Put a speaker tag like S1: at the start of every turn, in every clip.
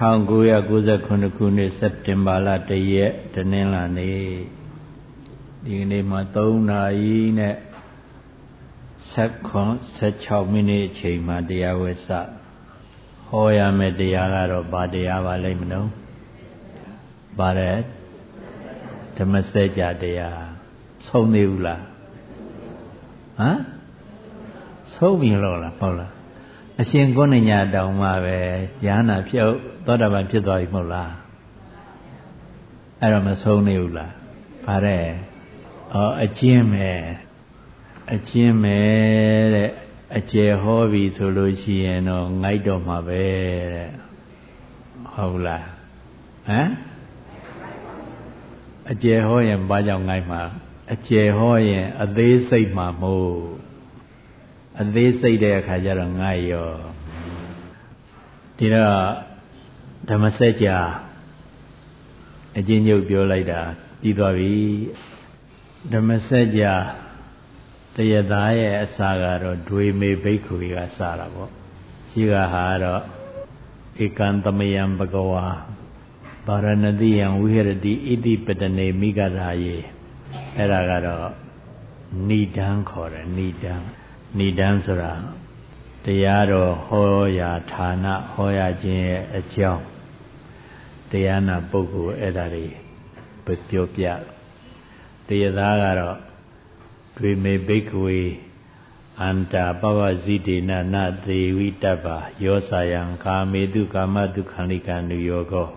S1: 1998ခုနှစ်စက်တင်ဘာလ1ရက်တနင်္လာနေ့ဒီကနေ့မှာ3နာရီနဲ့16မိနစ်အချိန်မှာတရားဝဲစဟောရမယ့်တရားကတော့ဗာတရားပါလိမ့်မလို့ဗာတဲ့ဓမ္မစကြာတရားဆုံးသေးဘူးလားဟမ်ဆုံးပြီလို့လားဟုတ်လား အရှင်ကိုဏညာတောင်မှပဲယ ahanan ဖြစ်သောတာပန်ဖြစ်သွားပြီမဟုတ်လားအဲ့တော့မဆုံးနေဘူးလားဗါတဲ့ဩအကျဉ်းပဲအကျဉ်းပဲတဲ့အကျယ်ဟောပြီဆိုလို့ရှိရင်တော့ငိုက်တော့မှာပဲတဲ့ဟုတ်လားဟမ်အကျယ်ဟောရင်ဘာကြောင့်ငိုက်မှာအကျယ်ဟောရင်အသေးစိတ်မှာမို့ အသေးစိတ်တဲ့အခါကျတော့ငါရောဒီတော့ဓမ္မစကြာအချင်းချုပ်ပြောလိုက်တာပြီးသွားပြီဓမ္မစကြာတရသားရဲ့အစာကတော့ဒွေမေဘိက္ခုကစတာပေါ့ရှိကဟာတော့ဧကံသမယံဘဂဝါဗာရဏတိယံဝိဟရတိဣတိပတနေမိဂရာယေအဲ့ဒါကတော့ဏိဒံခေါ်တယ်ဏိဒံ ဏိဒံဆိုတာတရားတော်ဟောရာဌာနဟောရခြင်းရဲ့အကြောင်းတရားနာပုဂ္ဂိုလ်အဲ့ဒါတွေပြောပြတရားသားကတော့ဒွေမေဘိက္ခဝေအန္တာပဝဇိတေနနသေဝိတ္တပယောစာယံကာမေတုကာမတုခန္ဓိကံနုယောကော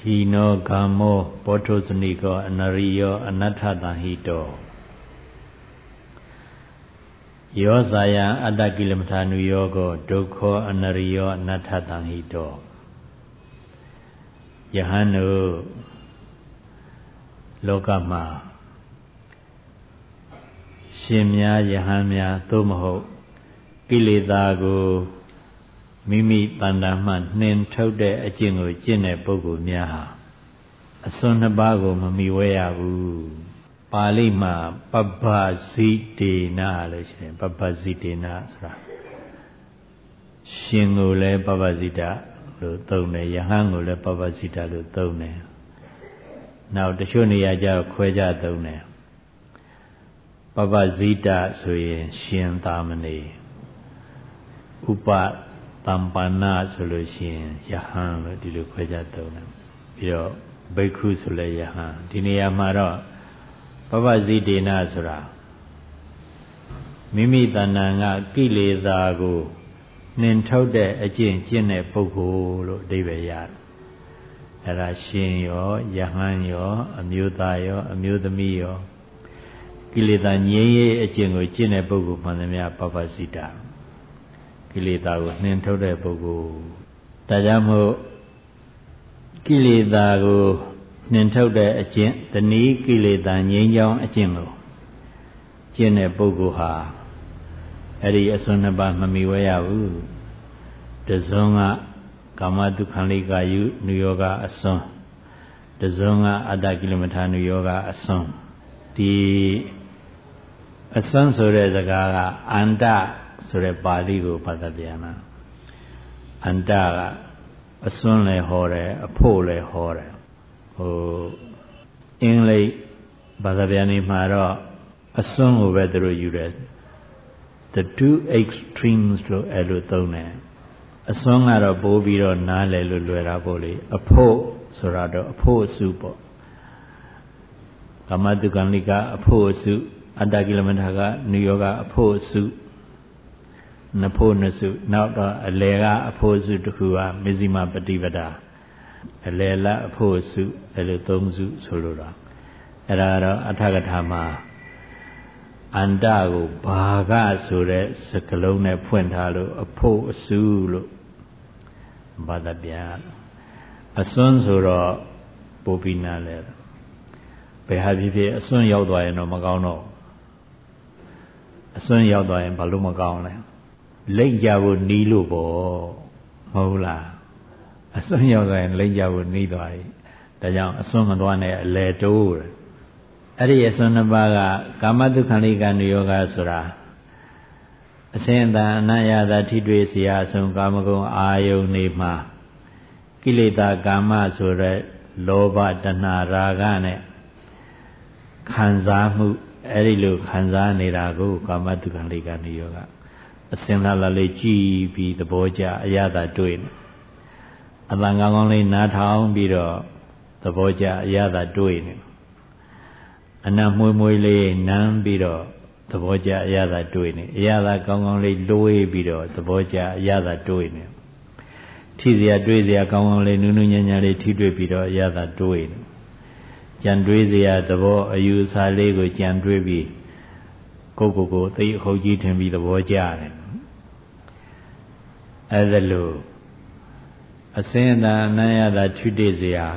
S1: ဟိနောဂမ္မောပောထုစနိကောအနရိယောအနတ္ထတံဟိတော ယောဇာယံအတ္တကိလမထာနုယောကောဒုက္ခောအနရိယောအနတ္ထတံဟိတောယဟန်တို့လောကမှာရှင်များယဟန်များသို့မဟုတ်ကိလေသာကိုမိမိတဏ္ဍာမှနှင်ထုတ်တဲ့အကျင့်ကိုကျင့်တဲ့ပုဂ္ဂိုလ်များဟာအစွန်းနှစ်ပါးကိုမမီဝဲရဘူး ပါဠိမှာပပ္ပဇိတေနလို့ရှိရင်ပပ္ပဇိတေနဆိုတာရှင်ကိုလည်းပပ္ပဇိတလို့သုံးတယ်ယဟန်ကိုလည်းပပ္ပဇိတလို့သုံးတယ်နောက်တချို့နေရာကျခွဲခြားသုံးတယ်ပပ္ပဇိတဆိုရင်ရှင်သာမဏေဥပတမ္ပန္နဆိုလို့ရှိရင်ယဟန်လို့ဒီလိုခွဲခြားသုံးတယ်ပြီးတော့ဘိက္ခုဆိုလည်းယဟန်ဒီနေရာမှာတော့ ပပဇိတေနဆိုတာမိမိတဏ္ဍာကကိလေသာကိုနှင်ထုတ်တဲ့အကျင့်ကျင့်တဲ့ပုဂ္ဂိုလ်လို့အဓိပ္ပာယ်ရတယ်။အဲဒါရှင်ရောယဟန်ရော အမျိုးသားရော အမျိုးသမီးရောကိလေသာငြိမ်းရေးအကျင့်ကိုကျင့်တဲ့ပုဂ္ဂိုလ်မှန်သမျှပပဇိတာကိလေသာကိုနှင်ထုတ်တဲ့ပုဂ္ဂိုလ်ဒါကြောင့်မို့ကိလေသာကို နှင်ထုတ်တဲ့အကျင့်တဏီကိလေသာငြိမ်းချောင်းအကျင့်ကိုကျင့်တဲ့ပုဂ္ဂိုလ်ဟာအဲ့ဒီအစွန်းနှစ်ပါးမမီဝဲရဘူးတဇွန်ကကာမတုခံလိကာယုနုယောဂအစွန်းတဇွန်ကအတ္တကိလမထာနုယောဂအစွန်းဒီအစွန်းဆိုတဲ့စကားကအန္တဆိုတဲ့ပါဠိကိုပတ်သက်ပြန်တာအန္တကအစွန်းလည်းဟောတယ်အဖို့လည်းဟောတယ် ဟိုအင်္ဂလိပ်ဘာသာပြန်နေမှာတော့အစွန်းကိုပဲသူတို့ယူတယ် the two extremes လို့အဲ့လိုသုံးတယ်အစွန်းကတော့ပိုးပြီးတော့နားလည်လို့လွယ်တာပေါ့လေအဖို့ဆိုတာတော့အဖို့အစုပေါ့ကမ္မတုကံလိကအဖို့အစုအတ္တကိလမထာကနုယောကအဖို့အစုနဖို့နစုနောက်တော့အလေကအဖို့စုတစ်ခုကမေဇိမပฏิပဒါ အလယ်လအဖို့စုအဲ့လိုသုံးစုဆိုလိုတာအဲ့ဒါတော့အထကထာမှာအန္တကိုဘာကဆိုတဲ့စကလုံးနဲ့ဖွင့်ထားလို့အဖို့အစုလို့ဘာသာပြအစွန်းဆိုတော့ပိုပြီးနာလဲဘယ်ဟာဖြစ်ဖြစ်အစွန်းရောက်သွားရင်တော့မကောင်းတော့အစွန်းရောက်သွားရင်ဘာလို့မကောင်းလဲလိမ့်ကြဖို့နီးလို့ပေါ့မဟုတ်လား အစွန်းရောက်သွားရင်လိမ့်ကြဖို့နှီးသွားပြီဒါကြောင့်အစွန်းမသွားနဲ့အလေတိုးအဲ့ဒီအစွန်းနှစ်ပါးကကာမတုခန္ဓိကနိယောဂဆိုတာအစင်တန်အနယတာထိတွေ့စရာအဆုံးကာမဂုဏ်အာယုန်နေမှာကိလေသာကာမဆိုတဲ့လောဘတဏှာရာဂနဲ့ခံစားမှုအဲ့ဒီလိုခံစားနေတာကိုကာမတုခန္ဓိကနိယောဂအစင်လာလာလေးကြည်ပြီးသဘောကျအရသာတွေ့နေ အတန်ကောင်းကောင်းလေးနားထောင်ပြီးတော့သဘောကျအရသာတွေ့နေအနံ့မွေးမွေးလေးနမ်းပြီးတော့သဘောကျအရသာတွေ့နေအရသာကောင်းကောင်းလေးလွေးပြီးတော့သဘောကျအရသာတွေ့နေထိစရာတွေးစရာကောင်းကောင်းလေးနူးနူးညံ့ညံ့လေးထိတွေ့ပြီးတော့အရသာတွေ့နေကြံတွေးစရာသဘောအယူအဆလေးကိုကြံတွေးပြီးကိုယ့်ကိုယ်ကိုသိအဟုတ်ကြီးထင်ပြီးသဘောကျတယ်အဲ့ဒါလို့ အစင်းသာအနံ့ရသာထိတွေ့စရာ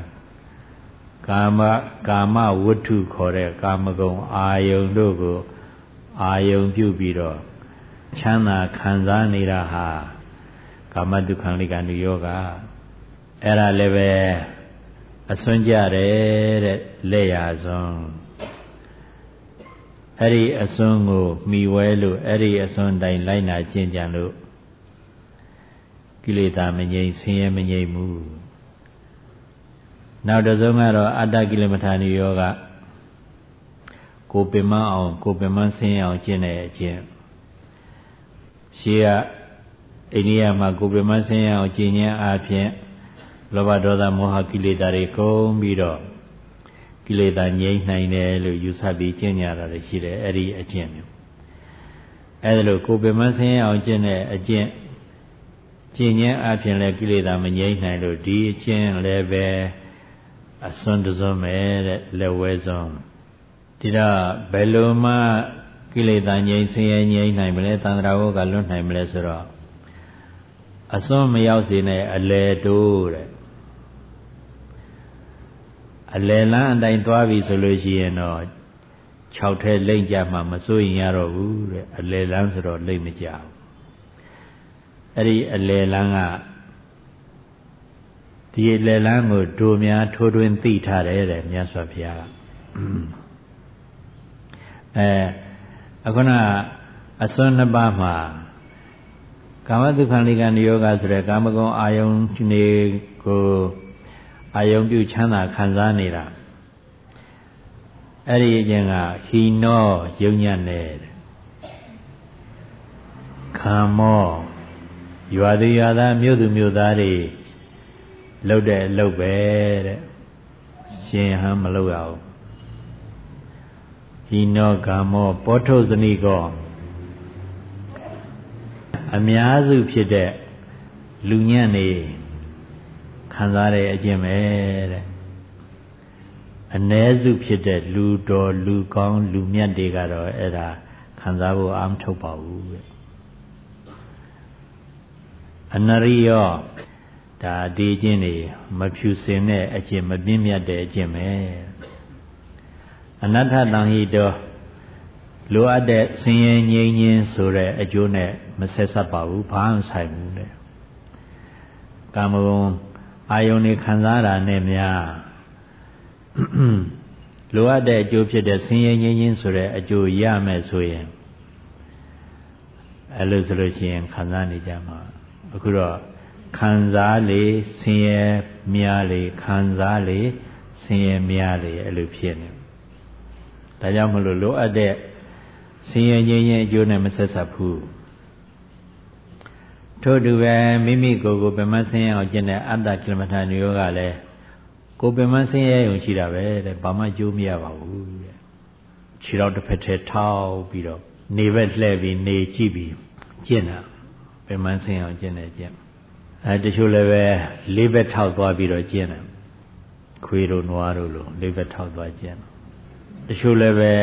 S1: ကာမကာမဝတ္ထုခေါ်တဲ့ကာမဂုဏ်အာယုန်တို့ကိုအာယုံပြုပြီးတော့ချမ်းသာခံစားနေတာဟာကာမတုခံလိကနုယောဂအဲ့ဒါလည်းပဲအစွန်းကြတယ်တဲ့လက်ရစွန်းအဲ့ဒီအစွန်းကိုမိဝဲလို့အဲ့ဒီအစွန်းတိုင်းလိုက်နာကျင့်ကြံလို့ ကိလေသာမငြိမ်ဆင်းရဲမငြိမ်ဘူးနောက်တစ်စုံကတော့အတ္တကိလမထာနိယောဂကိုပင်မအောင်ကိုပင်မဆင်းရအောင်ကျင့်တဲ့အကျင့်ရှေးကအိန္ဒိယမှာကိုပင်မဆင်းရအောင်ကျင့်ခြင်းအပြင်လောဘဒေါသမောဟကိလေသာတွေကုန်ပြီးတော့ကိလေသာငြိမ်းနိုင်တယ်လို့ယူဆပြီးကျင့်ကြတာရှိတယ်အဲ့ဒီအကျင့်မျိုးအဲ့ဒါလို့ကိုပင်မဆင်းရအောင်ကျင့်တဲ့အကျင့် ကျင့်ခြင်းအပြင်လည်းကိလေသာမငြိမ်းနိုင်လို့ဒီအကျင့်လည်းပဲအစွန်းတစွန်းပဲတဲ့လက်ဝဲစွန်းဒီတော့ဘယ်လိုမှကိလေသာငြိမ်းဆင်းရဲငြိမ်းနိုင်မလဲသံဃာဝကလွတ်နိုင်မလဲဆိုတော့အစွန်းမရောက်စေနဲ့အလေတိုးတဲ့အလေလန်းအတိုင်းသွားပြီဆိုလို့ရှိရင်တော့6ထဲလိမ့်ကြမှမစိုးရင်ရတော့ဘူးတဲ့အလေလန်းဆိုတော့လိမ့်မကြဘူး အဲ့ဒီအလေလန်းကဒီအလေလန်းကိုဒိုများထိုးထွင်းသိထားတယ်တဲ့မြတ်စွာဘုရားကအဲအခုနအစွန်းနှစ်ပါးမှာကာမတုခံလိကနိယောဂဆိုတဲ့ကာမဂုဏ်အာယုန်နေကိုအာယုန်ပြုချမ်းသာခံစားနေတာအဲ့ဒီအကျင့်ကဟီနောယုံညံ့နေခံမော ရွာသူရွာသားမြို့သူမြို့သားတွေလှုပ်တဲ့လှုပ်ပဲတဲ့ရှင်ဟန်မလှုပ်ရအောင်ဟိနောကာမောပောထုဇနိကောအများစုဖြစ်တဲ့လူညံ့နေခံစားတဲ့အကျင့်ပဲတဲ့အ ਨੇ စုဖြစ်တဲ့လူတော်လူကောင်းလူမြတ်တွေကတော့အဲ့ဒါခံစားဖို့အာမထုတ်ပါဘူးတဲ့ အနရိယောဒါဒီအကျင့်တွေမဖြူစင်တဲ့အကျင့်မပြင်းမြတ်တဲ့အကျင့်ပဲအနတ္ထတံဟိတောလိုအပ်တဲ့ဆင်းရဲငြိမ်းခြင်းဆိုတဲ့အကျိုးနဲ့မဆက်ဆက်ပါဘူးဘာမှဆိုင်ဘူးတဲ့ကာမဂုဏ်အာယုန်တွေခံစားတာနဲ့များလိုအပ်တဲ့အကျိုးဖြစ်တဲ့ဆင်းရဲငြိမ်းခြင်းဆိုတဲ့အကျိုးရမယ်ဆိုရင်အဲ့လိုဆိုလို့ရှိရင်ခံစားနေကြမှာ အခုတော့ခံစားလေဆင်းရဲများလေခံစားလေဆင်းရဲများလေအဲ့လိုဖြစ်နေဒါကြောင့်မလို့လိုအပ်တဲ့ဆင်းရဲခြင်းရဲ့အကျိုးနဲ့မဆက်ဆက်ဘူးထို့တူပဲမိမိကိုယ်ကိုပင်မဆင်းရဲအောင်ကျင့်တဲ့အတ္တကိလမထာနိယောကလည်းကိုယ်ပင်မဆင်းရဲုံရှိတာပဲတဲ့ဘာမှကျိုးမရပါဘူးတဲ့ခြေတော်တစ်ဖက်ထဲထောက်ပြီးတော့နေဘက်လှည့်ပြီးနေကြည့်ပြီးကျင့်တာ ပင်မဆင်းအောင်ကျင့်တယ်ကျင့်အဲတချို့လည်းပဲလေးဘက်ထောက်သွားပြီးတော့ကျင့်တယ်ခွေးတို့နွားတို့လိုလေးဘက်ထောက်သွားကျင့်တချို့လည်းပဲ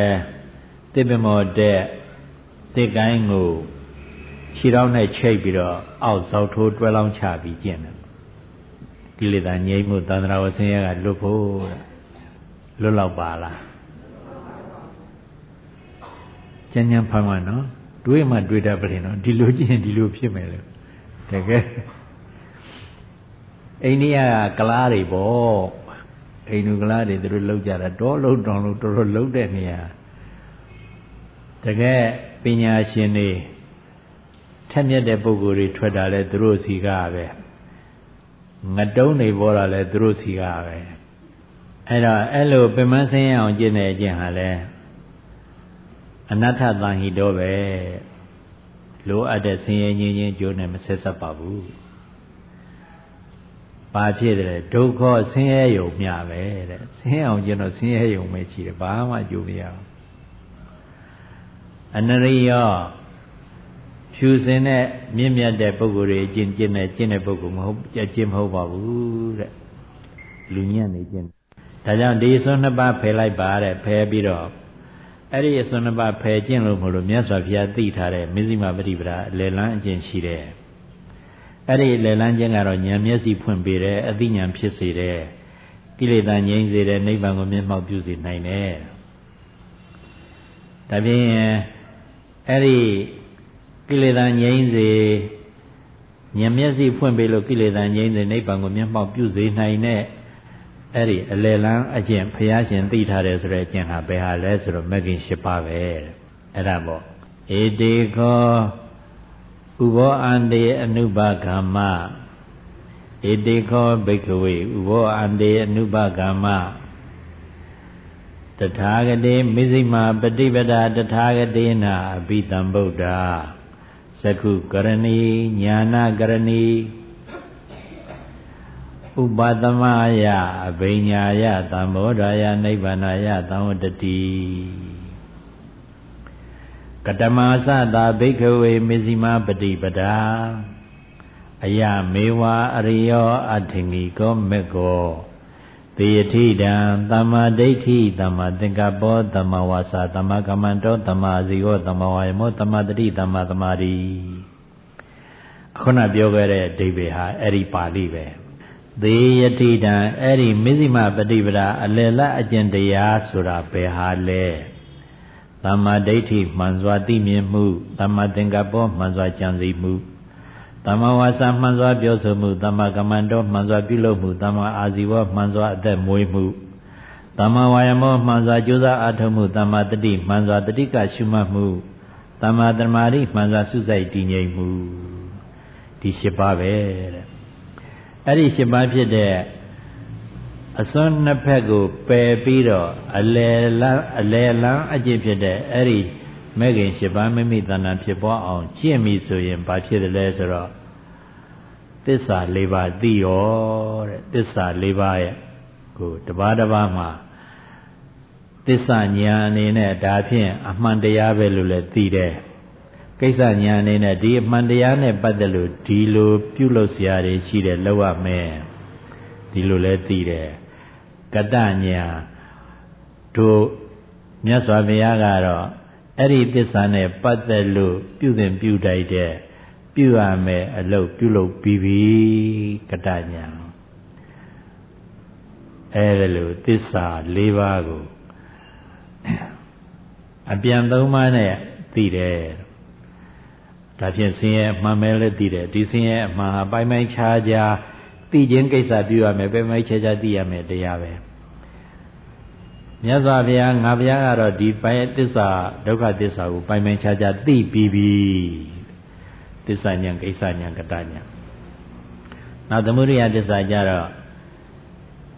S1: တစ်ပမောတဲ့တစ်ကိုင်းကိုခြေထောက်နဲ့ချိတ်ပြီးတော့အောက်ဇောက်ထိုးတွဲလောင်းချပြီးကျင့်တယ်ကိလေသာငြိမ်းမှုသန္တရာဝဆင်းရဲကလွတ်ဖို့လွတ်လောက်ပါလားကျန်ကျန်ဖမ်းမှနော် တွေးမှတွေးတတ်ပြီနော်ဒီလိုကျင့်ဒီလိုဖြစ်မယ်လို့တကယ်အိန္ဒိယကကလားတွေပေါ့အိန္ဒုကလားတွေသူတို့လောက်ကြတာတော့လုံးတောင်လို့တော်တော်လုံးတဲ့နေရာတကယ်ပညာရှင်တွေထက်မြက်တဲ့ပုဂ္ဂိုလ်တွေထွက်တာလဲသူတို့စီကပဲငတုံးတွေပေါ်တာလဲသူတို့စီကပဲအဲ့တော့အဲ့လိုပင်မဆင်းရအောင်ကျင့်တဲ့အကျင့်ဟာလဲ အနတ္ထတန်ဟိတောပဲလိုအပ်တဲ့ဆင်းရဲငြင်းချင်းကြိုးနဲ့မဆက်ဆက်ပါဘူးဘာဖြစ်တယ်ဒုက္ခဆင်းရဲယုံမျှပဲတဲ့ဆင်းအောင်ကျင့်တော့ဆင်းရဲယုံပဲရှိတယ်ဘာမှကြိုးမရဘူးအနရိယောဖြူစင်တဲ့မြင့်မြတ်တဲ့ပုဂ္ဂိုလ်တွေအကျင့်ကျင့်တဲ့ကျင့်တဲ့ပုဂ္ဂိုလ်မဟုတ်အကျင့်မဟုတ်ပါဘူးတဲ့လူညံ့နေကျင့်ဒါကြောင့်ဒီအစွန်းနှစ်ပါးဖယ်လိုက်ပါတဲ့ဖယ်ပြီးတော့ အဲ့ဒီအစွန်းနှစ်ပါးဖယ်ကျင့်လို့မလို့မြတ်စွာဘုရားသိထားတဲ့မဇ္ဈိမပฏิပဒါအလယ်လန်းအကျင့်ရှိတယ်အဲ့ဒီလယ်လန်းခြင်းကတော့ဉာဏ်မျက်စိဖွင့်ပေးတယ်အသိဉာဏ်ဖြစ်စေတယ်ကိလေသာငြိမ်းစေတယ်နိဗ္ဗာန်ကိုမျက်မှောက်ပြုစေနိုင်တယ်ဒါဖြင့်အဲ့ဒီကိလေသာငြိမ်းစေဉာဏ်မျက်စိဖွင့်ပေးလို့ကိလေသာငြိမ်းစေနိဗ္ဗာန်ကိုမျက်မှောက်ပြုစေနိုင်တဲ့ အဲ့ဒီအလယ်လန်းအကျင့်ဘုရားရှင်သိထားတယ်ဆိုတဲ့အကျင့်ဟာဘယ်ဟာလဲဆိုတော့မဂ္ဂင်၈ပါးပဲအဲ့ဒါပေါ့ဧတေခောဥဘောအန္တေအနုဘဂမ္မဧတေခောဘိက္ခဝေဥဘောအန္တေအနုဘဂမ္မတထာဂတိမိစိမာပฏิပဒာတထာဂတိနာအဘိတံဗုဒ္ဓသကုကရဏီညာနာကရဏီ ဥပသမယအဘိညာယသံဘောဓာယနိဗ္ဗာနယသံဝတတိကတမသတာဘိက္ခဝေမဇ္ဈိမပฏิပဒာအယမေဝအရိယောအထင်ကြီးကောမေကောသေယထိတံသမ္မာဒိဋ္ဌိသမ္မာသင်္ကပ္ပောသမ္မာဝါစာသမ္မာကမ္မန္တောသမ္မာဇီဝသမ္မာဝါယမောသမ္မာတတိသမ္မာသမာဓိခုနပြောခဲ့တဲ့အဓိပ္ပာယ်ဟာအဲ့ဒီပါဠိပဲ သေယတိတံအဲ့ဒီမဇ္ဈိမပฏิပဒါအလယ်လတ်အကျင့်တရားဆိုတာဘယ်ဟာလဲသမ္မာဒိဋ္ဌိမှန်စွာသိမြင်မှုသမ္မာသင်္ကပ္ပောမှန်စွာကြံစည်မှုသမ္မာဝါစာမှန်စွာပြောဆိုမှုသမ္မာကမ္မန္တောမှန်စွာပြုလုပ်မှုသမ္မာအာဇီဝမှန်စွာအသက်မွေးမှုသမ္မာဝါယမောမှန်စွာကြိုးစားအားထုတ်မှုသမ္မာတတိမှန်စွာတတိကရှုမှတ်မှုသမ္မာသမာဓိမှန်စွာစုစိုက်တည်ငြိမ်မှုဒီ၈ပါးပဲတဲ့ အဲ့ဒီ၈ပါးဖြစ်တဲ့အစွန်းနှစ်ဖက်ကိုပယ်ပြီးတော့အလယ်လန်းအလယ်လန်းအကျင့်ဖြစ်တဲ့အဲ့ဒီမဲ့ခင်၈ပါးမိမိတဏ္ဍာဖြစ်ပွားအောင်ကျင့်ပြီဆိုရင်ဘာဖြစ်တယ်လဲဆိုတော့သစ္စာ၄ပါးသိရောတဲ့သစ္စာ၄ပါးရဲ့ကိုတပါးတပါးမှာသစ္စာဉာဏ်အနေနဲ့ဒါဖြင့်အမှန်တရားပဲလို့လည်းသိတယ် ကိစ္စညာအနေနဲ့ဒီအမှန်တရားနဲ့ပတ်သက်လို့ဒီလိုပြုလုပ်စရာတွေရှိတယ်လောက်ရမယ်ဒီလိုလဲသိတယ်ကတညာတို့မြတ်စွာဘုရားကတော့အဲ့ဒီသစ္စာနဲ့ပတ်သက်လို့ပြုသင်ပြုတိုက်တဲ့ပြုရမယ်အလုပ်ပြုလုပ်ပြီးပြီကတညာအဲ့ဒါလို့သစ္စာ၄ပါးကိုအပြန်သုံးပါးနဲ့သိတယ် ဒါဖြင့်ဆင်းရဲအမှန်ပဲလည်းသိတယ်ဒီဆင်းရဲအမှန်ဟာပိုင်ပိုင်ခြားခြားသိခြင်းကိစ္စပြုရမယ်ပိုင်ပိုင်ခြားခြားသိရမယ်တရားပဲမြတ်စွာဘုရားငါဘုရားကတော့ဒီပိုင်သစ္စာဒုက္ခသစ္စာကိုပိုင်ပိုင်ခြားခြားသိပြီးပြီသစ္စာဉာဏ်ကိစ္စဉာဏ်ကတဉာဏ်နောက်သမုဒိယသစ္စာကြတော့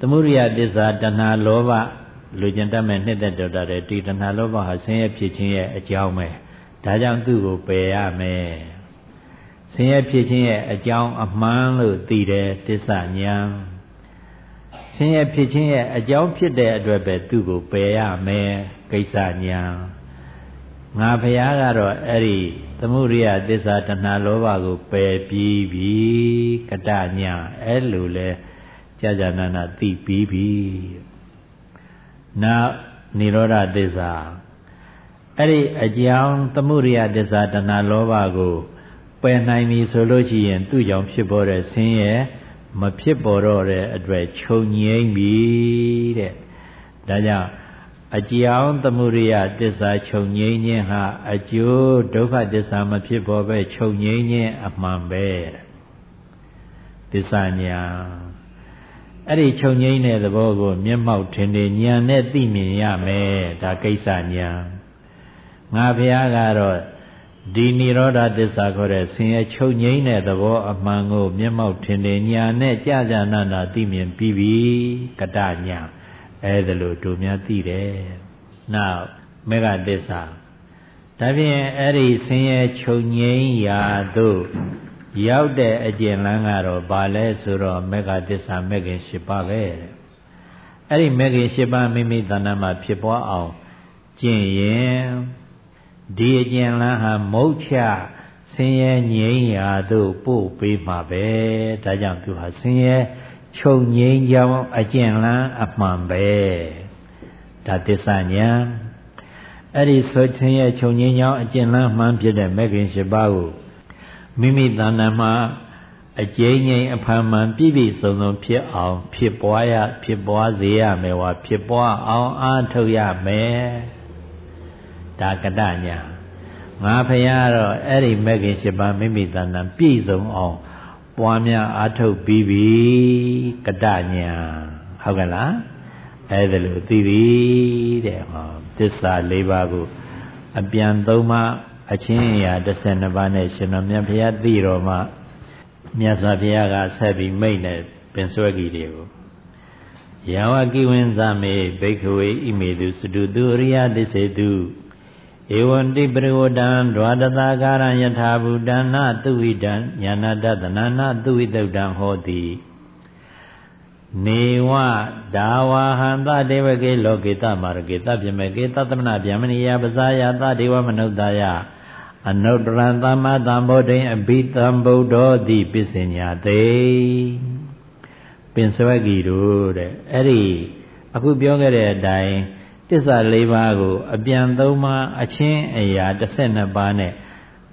S1: သမုဒိယသစ္စာတဏှာလောဘလူကျင်တတ်မဲ့နှစ်သက်တော်တဲ့ဒီတဏှာလောဘဟာဆင်းရဲဖြစ်ခြင်းရဲ့အကြောင်းပဲ ဒါကြောင့်သူ့ကိုပယ်ရမယ်ဆင်းရဲဖြစ်ခြင်းရဲ့အကြောင်းအမှန်လို့သိတယ်တစ္ဆညာဆင်းရဲဖြစ်ခြင်းရဲ့အကြောင်းဖြစ်တဲ့အတွက်ပဲသူ့ကိုပယ်ရမယ်ကိစ္စညာငါဘုရားကတော့အဲ့ဒီသမုဒိယသစ္စာတဏှာလောဘကိုပယ်ပြီးပြီကတညာအဲ့လိုလဲကြာကြာနာနာသိပြီးပြီနောက်និရောဓသစ္စာ အဲ့ဒီအကြောင်းသမှုရိယတစ္ဆာတဏလောဘကိုပယ်နိုင်ပြီဆိုလို့ရှိရင် သူ့ကြောင့်ဖြစ်ပေါ်တဲ့ဆင်းရဲမဖြစ်ပေါ်တော့တဲ့အတွက်ခြုံငိမ့်ပြီတဲ့ဒါကြောင့်အကြောင်းသမှုရိယတစ္ဆာခြုံငိမ့်ခြင်းဟာအကျိုးဒုက္ခတစ္ဆာမဖြစ်ပေါ်ပဲခြုံငိမ့်ခြင်းအမှန်ပဲတစ္ဆာညာအဲ့ဒီခြုံငိမ့်တဲ့သဘောကို မျက်မှောက်ထင်နေညာနဲ့သိမြင်ရမယ်ဒါကိစ္စညာ ငါဘုရားကတော့ဒီនិရောဓသစ္စာခေါ်တဲ့ဆင်းရဲချုပ်ငြိမ်းတဲ့သဘောအမှန်ကို မျက်မှောက်ထင်တယ်ညာနဲ့ကြာကြာနာနာသိမြင်ပြီးပြီကတညာအဲဒါလို့တို့များသိတယ်နောက်မေဃသစ္စာဒါဖြင့်အဲ့ဒီဆင်းရဲချုပ်ငြိမ်းရာသို့ရောက်တဲ့အကျင့်လန်းကတော့ဘာလဲဆိုတော့မေဃသစ္စာမေခင်၈ပါးပဲတဲ့အဲ့ဒီမေခင်၈ပါးမိမိတဏ္ဍမှာဖြစ်ပွားအောင်ကျင့်ရင် ဒီအကျင့်လန်းဟာမုတ်ချဆင်းရဲငြိမ်းရာသို့ပို့ပေးမှာပဲဒါကြောင့်သူဟာဆင်းရဲချုပ်ငြိမ်းကြောင်းအကျင့်လန်းအမှန်ပဲဒါသစ္စာညာအဲ့ဒီဆိုခြင်းရဲ့ချုပ်ငြိမ်းကြောင်းအကျင့်လန်းမှန်ဖြစ်တဲ့မဂ္ဂင်၈ပါးကိုမိမိတဏ္ဍာမှာအကျဉ်းငိမ်အဖန်မှန်ပြည့်ပြည့်စုံစုံဖြစ်အောင် ဖြစ်ပွားရဖြစ်ပွားစေရမယ်ဝါဖြစ်ပွားအောင်အားထုတ်ရမယ် ဒါကတညာငါဖရာတော့အဲ့ဒီမဂ္ဂင်၈ပါးမိမိတဏ္ဍာပြည့်စုံအောင်ပွားများအားထုတ်ပြီးပြီကတညာဟုတ်ကဲ့လားအဲ့ဒါလို့သိပြီတဲ့ဟောသစ္စာ၄ပါးကိုအပြန်သုံးပါအချင်းအရာ12ပါးနဲ့ရှင်တော်မြတ်ဘုရားသိတော်မှာမြတ်စွာဘုရားကဆက်ပြီးမိတ်နဲ့ပင်စွဲကြီးတွေကိုယာဝကိဝင်းသမေဘိက္ခဝေဣမေတုစတုသူရိယသစ္စေတု ဧဝံတိပရိဝဒံဒွါတသာကာရယထာဘူတနာသူဝိတံညာနာတသနာနာသူဝိတုတ်တံဟောတိနေဝဒါဝဟံသဒေဝကေလောကေတမာရကေတပြမေကေတသမနာဗျမဏိယပဇာယသဒေဝမနုဿာယအနုတ္တရသမ္မာသမ္ဗုဒ္ဓံအဘိတံဗုဒ္ဓောတိပစ္စညာတေပင်စဝဂီတို့တဲ့အဲ့ဒီအခုပြောခဲ့တဲ့အတိုင်း တစ္ဆာ၄ပါးကို အပြန်သုံးပါးအချင်းအရာ12ပါးနဲ့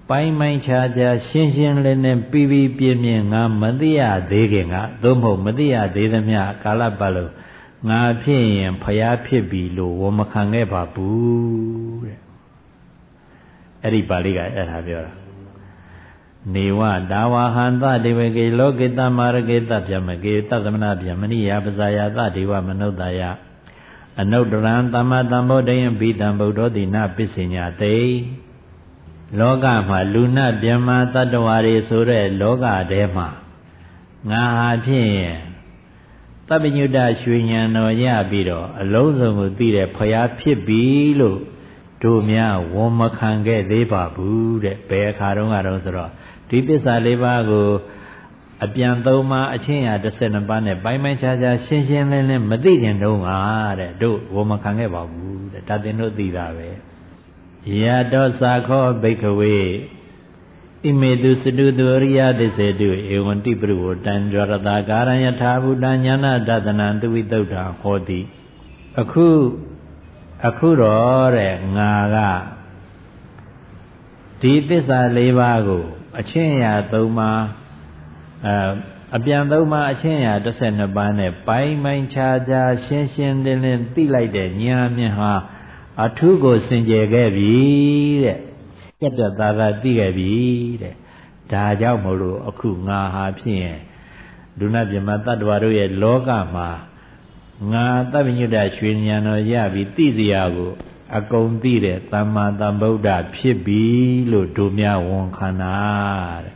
S1: ပိုင်းပိုင်းခြားခြားရှင်းရှင်းလင်းလင်းပြီးပြီးပြင်းပြင်းငါမသိရသေးခင်ကသို့မဟုတ်မသိရသေးသမျှကာလပတ်လုံးငါဖြစ်ရင်ဖျားဖြစ်ပြီလို့ဝမခံခဲ့ပါဘူးတဲ့အဲ့ဒီပါဠိကအဲ့ဒါပြောတာနေဝဒါဝဟန္တဒေဝကေလောကေတမရကေတဗျမကေတသမနာဗျမဏိယပဇာယသဒေဝမနုဿာယ အနုတ္တရံသမ္မာသမ္ဗုဒ္ဓယံဘိတံဗုဒ္ဓောတိနပစ္စညာတေလောကမှာလူနာမြမတတ္တဝါတွေဆိုတဲ့လောကထဲမှာငါဟာဖြင့်တပ္ပညုတရွှေဉဏ်တော်ရပြီးတော့အလုံးစုံကိုသိတဲ့ဖျားဖြစ်ပြီလို့တို့များဝန်မခံခဲ့သေးပါဘူးတဲ့ဘယ်အခါတုန်းကတော့ဆိုတော့ဒီပစ္စလေးပါးကို အပြန်သုံးပါအချင်းရာ12ပါးနဲ့ပိုင်းပိုင်းခြားခြားရှင်းရှင်းလင်းလင်းမသိခင်တုန်းကတဲ့တို့ဝန်မခံခဲ့ပါဘူးတဲ့ဒါတင်တို့သိတာပဲယတောသာခောဘိကဝေဣမေတုစတုသူရိယသစ္စေတုဧဝံတိပရိဝတံကြရတာကာရယထာဘူတညာနာတသနံသူဝိတုဒ္ဓဟောတိအခုအခုတော့တဲ့ငါကဒီသစ္စာ၄ပါးကို အချင်းရာ၃ပါး အအပြန်၃ပါးအချင်းရာ12ပါးနဲ့ပိုင်းပိုင်းခြားခြားရှင်းရှင်းလင်းလင်းသိလိုက်တဲ့ဉာဏ်မြင်ဟာအထုကိုစင်ကြယ်ခဲ့ပြီတဲ့ပြတ်ပြတ်သားသားသိခဲ့ပြီတဲ့ဒါကြောင့်မလို့အခုငါဟာဖြင့်လူနာပြမတ္တဝါတို့ရဲ့လောကမှာငါတပ္ပညုတရွှေဉာဏ်တော်ရပြီသိစရာကို အကုန်သိတဲ့သမ္မာသမ္ဗုဒ္ဓဖြစ်ပြီလို့တို့များဝန်ခံတာတဲ့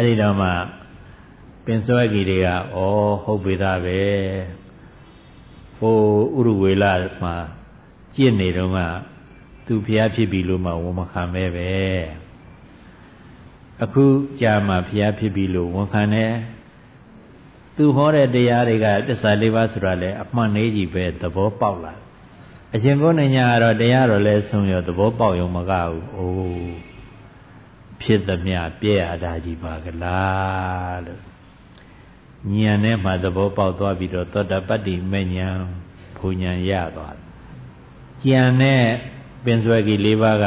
S1: အဲ့ဒီတော့မှပင်စွဲကြီးတွေကဩဟုတ်ပြီသားပဲဟိုဥရဝေလမှာကြင့်နေတော့ကသူဖျားဖြစ်ပြီလို့မှဝန်မခံပဲပဲအခုကြာမှဖျားဖြစ်ပြီလို့ဝန်ခံတယ်သူဟောတဲ့တရားတွေကတစ္ဆာလေးပါးဆိုတာလေအမှန်လေးကြီးပဲသဘောပေါက်လာအရှင်ဘုန်းကြီးညာကတော့တရားတော်လဲဆုံးရသဘောပေါက်ရုံမကဘူးအိုး ဖြစ်သမျှပြည့်ရတာကြီးပါကလားလို့ဉာဏ်နဲ့မှသဘောပေါက်သွားပြီးတော့သောတပတ္တိမဉဏ်ဘုံဉဏ်ရသွားတယ်ဉာဏ်နဲ့ပင်စွဲကြီး၄ပါးက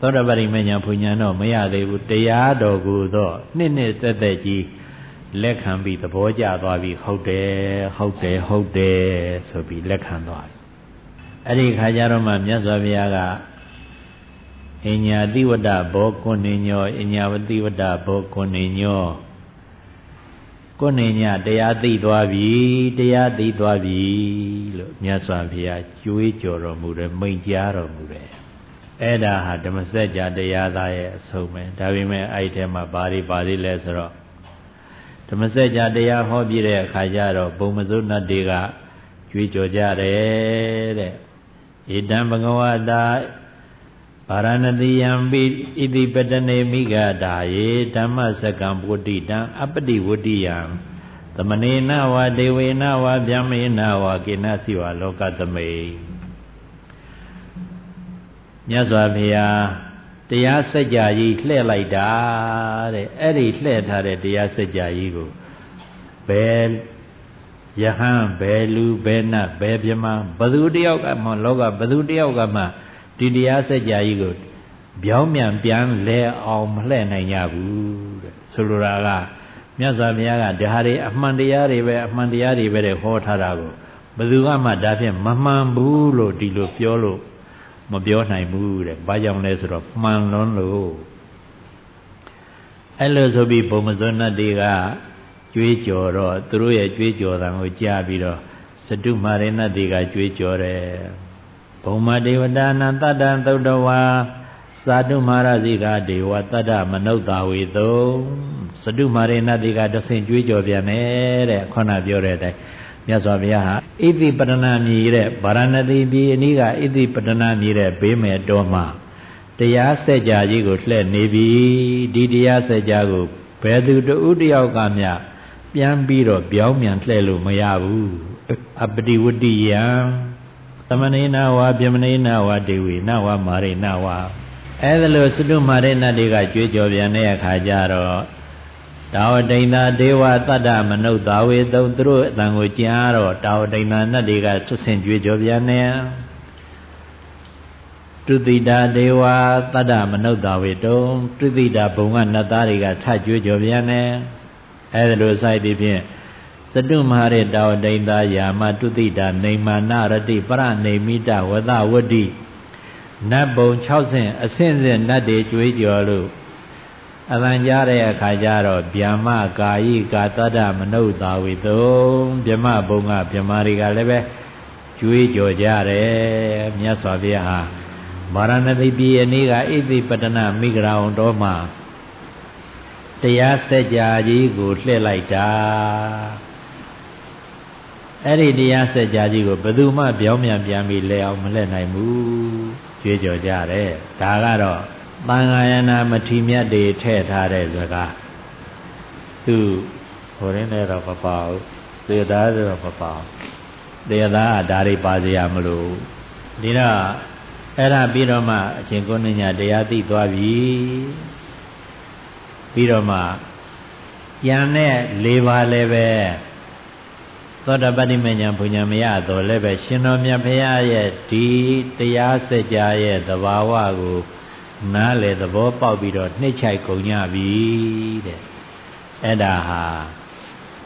S1: သောတပတ္တိမဉဏ်ဘုံဉဏ်တော့မရသေးဘူးတရားတော်ကိုတော့နှစ်နှစ်သက်သက်ကြီးလက်ခံပြီးသဘောကျသွားပြီးဟုတ်တယ်ဟုတ်တယ်ဟုတ်တယ်ဆိုပြီးလက်ခံသွားတယ်အဲ့ဒီခါကျတော့မှမြတ်စွာဘုရားက အညာတိဝတ္တဘောကုဏ္ဏညောအညာဝတိဝတ္တဘောကုဏ္ဏညောကိုယ်နေညတရားသိသွားပြီတရားသိသွားပြီလို့မြတ်စွာဘုရားကြွေးကြော်တော်မူတယ်မိန့်ကြားတော်မူတယ်အဲ့ဒါဟာဓမ္မစကြာတရားသားရဲ့အဆုံးပဲဒါပေမဲ့အဲ့ဒီထဲမှာဘာတွေပါသေးလဲဆိုတော့ဓမ္မစကြာတရားဟောပြတဲ့အခါကျတော့ဘုံမစိုးနတ်တွေကကြွေးကြော်ကြတယ်တဲ့ဣတံဘဂဝတာ ဗာရဏတိယံပိဣတိပတနေမိဂတာယေဓမ္မစကံပုတိတံအပတိဝတ္တိယံသမနေနဝဒေဝေနဝဗျမေနဝကေနစီဝလောကသမေမြတ်စွာဘုရားတရားစကြာကြီးလှည့်လိုက်တာတဲ့အဲ့ဒီလှည့်ထားတဲ့တရားစကြာကြီးကိုဘယ်ယဟန်ဘယ်လူဘယ်နတ်ဘယ်ပြမဘသူတယောက်ကမှလောကဘသူတယောက်ကမှ ဒီတရားစကြာကြီးကိုပြောင်းမြန်ပြန်လဲအောင်မလှည့်နိုင်ကြဘူးတဲ့ဆိုလိုတာကမြတ်စွာဘုရားကဒါဟာတွေအမှန်တရားတွေပဲအမှန်တရားတွေပဲတဲ့ဟောထားတာကိုဘယ်သူမှဒါဖြင့်မမှန်ဘူးလို့ဒီလိုပြောလို့မပြောနိုင်ဘူးတဲ့ဘာကြောင့်လဲဆိုတော့မှန်လွန်းလို့အဲ့လိုဆိုပြီးဘုံမဇွန်းတ်တွေကကြွေးကြော်တော့သူတို့ရဲ့ကြွေးကြော်တာကိုကြားပြီးတော့စတုမာရိဏတ်တွေကကြွေးကြော်တယ် ဘုံမဒေဝတာနံတတ္တံသုတ္တဝါသာတုမာရဇိကဒေဝတတ္တမနုဿာဝေတုံစတုမာရိဏတိကတဆင်ကြွေးကြော်ပြန်တယ်တဲ့ခုနပြောတဲ့အတိုင်းမြတ်စွာဘုရားဟာဣတိပတနာမြည်တဲ့ဗာရဏသီပြည်အနီးကဣတိပတနာမြည်တဲ့ဘေးမဲ့တော်မှာတရားစက်ကြာကြီးကိုလှည့်နေပြီဒီတရားစက်ကြာကိုဘယ်သူတူတယောက်ကမျှပြန်ပြီးတော့ပြောင်းမြန်လှည့်လို့မရဘူးအပတိဝတ္တိယံသ မဏေနဝါပြမဏေနဝါဒေဝေနဝါမာရိနဝါအဲဒါလို့စတုမာရိနတွေကကြွေးကြော်ပြန်တဲ့အခါကျတော့တာဝတိန်သာဒေဝတတ္တမနုဿာဝေသုံးသူတို့အတန်ကိုကြားတော့တာဝတိန်သာနတ်တွေကဆွဆင်ကြွေးကြော်ပြန်နေတုတိတာဒေဝတတ္တမနုဿာဝေတုံတုတိတာဘုံကနတ်သားတွေကထကြွေးကြော်ပြန်နေအဲဒါလို့စိုက်ပြီးဖြင့် စတုမဟာရတာဝတိန်သာယာမတုတိတာနေမာနရတိပရနေမိတဝဒဝတ္တိနတ်ဘုံ6ဆင့်အဆင့်ဆင့်နတ်တွေကြွေးကြော်လို့အလံကြားတဲ့အခါကျတော့ဗျမကာယိကာတတ္တမနုဿာဝိတုံဗျမဘုံကဗျမတွေကလည်းပဲကြွေးကြော်ကြတယ်မြတ်စွာဘုရားဟာဗာရဏသီပြည်အနည်းကဣတိပတနာမိဂရာဝံတော်မှာတရားစက်ကြာကြီးကိုလှည့်လိုက်တာ အဲ့ဒီတရားစက်ကြာကြီးကိုဘယ်သူမှပြောင်းပြန်ပြန်ပြီးလဲအောင်မလှည့်နိုင်ဘူးကြွေးကြော်ကြတယ်ဒါကတော့သံဃာယနာမထီမြတ်တွေထည့်ထားတဲ့စကားသူဟိုရင်းနဲ့တော့မပါဘူးသေသားဆိုတော့မပါဘူးသေသားကဒါတွေပါစရာမလိုဒီတော့အဲ့ဒါပြီးတော့မှအရှင်ကိုဏညာတရားသိသွားပြီပြီးတော့မှယံနဲ့၄ပါးလည်းပဲ သောတပတ္တိမညာဘုညာမရတော့လည်းပဲရှင်တော်မြတ်ဖရာရဲ့ဒီတရားစကြာရဲ့သဘာဝကိုနားလေသဘောပေါက်ပြီးတော့နှိမ့်ချိုက်ကုန်ကြပြီတဲ့အဲ့ဒါဟာ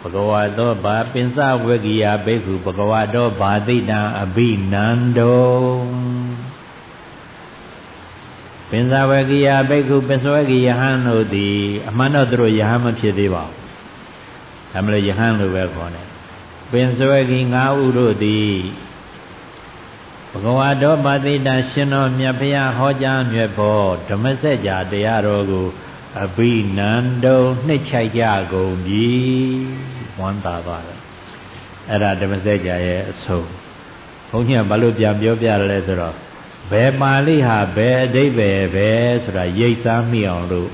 S1: ဘဂဝါသောဘာပင်စဝဂိယဘိက္ခုဘဂဝါတော်ဘာသိတံအဘိနန္တုံပင်စဝဂိယဘိက္ခုပင်စဝဂိယဟန်တို့သည်အမှန်တော့သူတို့ယဟန်မဖြစ်သေးပါဘူးဒါမလို့ယဟန်လို့ပဲခေါ်တယ် ပင်စဝဂိ၅ဥတို့သည်ဘဂဝါတော်ပါတိတရှင်တော်မြတ်ဖရာဟောကြားမြတ်ဖို့ဓမ္မစကြာတရားတော်ကိုအဘိနန္တုံနှစ်ချိုက်ကြကုန်ပြီဝမ်းသာပါတယ်အဲ့ဒါဓမ္မစကြာရဲ့အဆုံးဘုန်းကြီးကဘာလို့ပြန်ပြောပြရလဲဆိုတော့ဘယ်ပါဠိဟာဘယ်အဓိပ္ပာယ်ပဲဆိုတာရိပ်စားမိအောင်လို့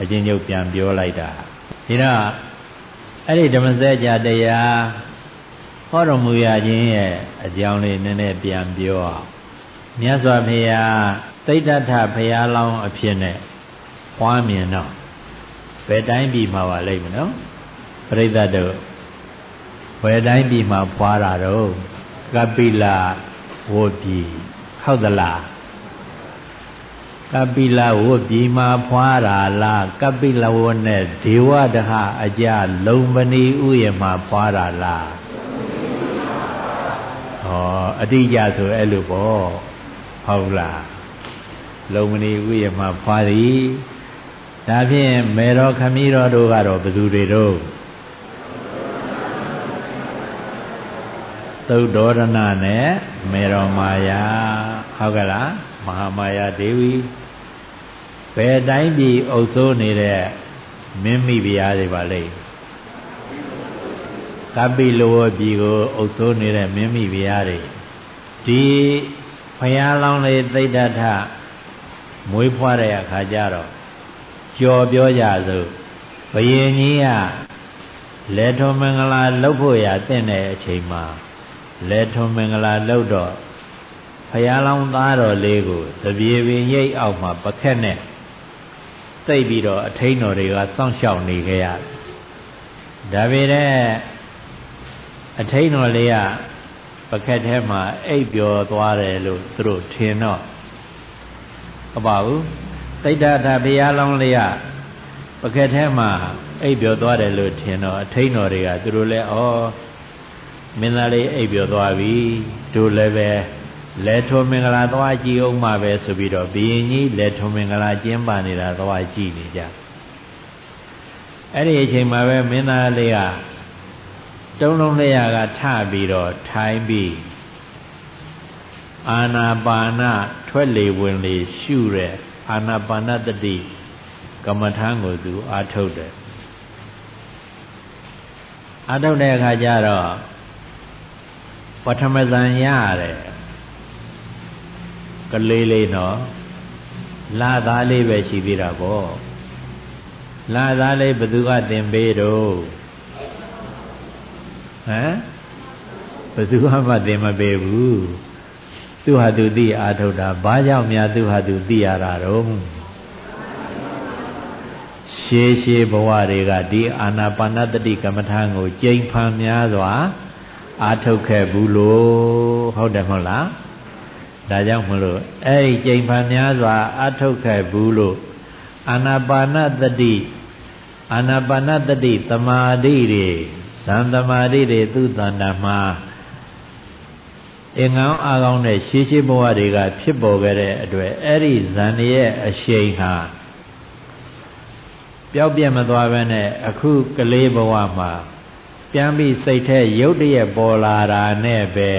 S1: အချင်းချုပ်ပြန်ပြောလိုက်တာဒီတော့အဲ့ဒီဓမ္မစကြာတရား ဟောတော်မူရခြင်းရဲ့အကြောင်းလေးနည်းနည်းပြန်ပြောအောင်မြတ်စွာဘုရားသိတ္တထဘုရားလောင်းအဖြစ်နဲ့ပွားမြင်တော့ဘယ်တိုင်းပြည်မှာပါလိမ့်မနော်ပရိသတ်တို့ဘယ်တိုင်းပြည်မှာဖွာတာတော့ကပိလဝတ်ပြည်ဟုတ်သလားကပိလဝတ်ပြည်မှာဖွာတာလားကပိလဝတ်နဲ့ဒေဝတဟအကြလုံမဏီဥယျမှာဖွာတာလား ဟောအတိအကျဆိုအဲ့လိုပေါ့ဟုတ်လားလုံမဏီဝိယမဖွာသည်ဒါဖြင့်မေတော်ခမည်းတော်တို့ကတော့ဘယ်သူတွေတော့သုတ်ဒေါရဏနဲ့မေရောမာယာဟုတ်ကဲ့လားမဟာမာယာဒေဝီဘယ်တိုင်းပြည်အုပ်စိုးနေတဲ့မင်းမိဖုရားတွေပါလေ ကပိလဝပြည်ကိုအုပ်စိုးနေတဲ့မင်းမိဖုရားတွေဒီဘုရားလောင်းလေးသိဒ္ဓထမွေးဖွားတဲ့အခါကျတော့ကြော်ပြောကြစို့ဘယင်ကြီးကလေထုံမင်္ဂလာလှုပ်ဖို့ရတင့်တဲ့အချိန်မှာလေထုံမင်္ဂလာလှုပ်တော့ဘုရားလောင်းသားတော်လေးကိုတပြေပင်ရိပ်အောက်မှာပခက်နဲ့သိပ်ပြီးတော့အထိန်တော်တွေကစောင့်ရှောက်နေကြရတယ်ဒါပေမဲ့ အထိန်တော်လေးကပခက်ထဲမှာအိပ်ပျော်သွားတယ်လို့သူတို့ထင်တော့မပါဘူးတိဋ္ဌထဘုရားလောင်းလေးကပခက်ထဲမှာအိပ်ပျော်သွားတယ်လို့ထင်တော့အထိန်တော်တွေကသူတို့လည်းဩမင်းသားလေးအိပ်ပျော်သွားပြီတို့လည်းပဲလက်ထုံမင်္ဂလာသွားကြည့်အောင်မှပဲဆိုပြီးတော့ဘီရင်ကြီးလက်ထုံမင်္ဂလာကျင်းပနေတာသွားကြည့်နေကြအဲ့ဒီအချိန်မှာပဲမင်းသားလေးက တုံးလုံးလျာကထပြီးတော့ထိုင်းပြီးအာနာပါနထွက်လေဝင်လေရှုတဲ့အာနာပါနတတိကမ္မထံကိုသူအာထုတ်တယ်အာထုတ်တဲ့အခါကျတော့ပထမဇန်ရတယ်ကလေးလေးနော်လာသားလေးပဲရှိသေးတာပေါ့လာသားလေးဘသူကသင်ပေးတော့ ဟမ်ဘသူမှသင်မပေးဘူးသူဟာသူသိအာထုတ်တာဘာကြောင့်များသူဟာသူသိရတာတော့ရှေးရှေးဘဝတွေကဒီအာနာပါနတတိကမ္မထာကိုကြိမ်ဖန်များစွာအာထုတ်ခဲ့ဘူးလို့ဟုတ်တယ်မဟုတ်လားဒါကြောင့်မလို့အဲ့ဒီကြိမ်ဖန်များစွာအာထုတ်ခဲ့ဘူးလို့အာနာပါနတတိအာနာပါနတတိသမာဓိတွေ ဇန်သမာဓိတွေသူ့တဏ္ဍာမှာအင်္ဂံအာကောင်းတဲ့ရှေးရှေးဘဝတွေကဖြစ်ပေါ်ခဲ့တဲ့အတွက်အဲ့ဒီဇန်ရဲ့အရှိန်ဟာပျောက်ပြတ်မသွားဘဲနဲ့အခုကလေးဘဝမှာပြန်ပြီးစိတ်ထဲရုပ်တရက်ပေါ်လာတာနဲ့ပဲ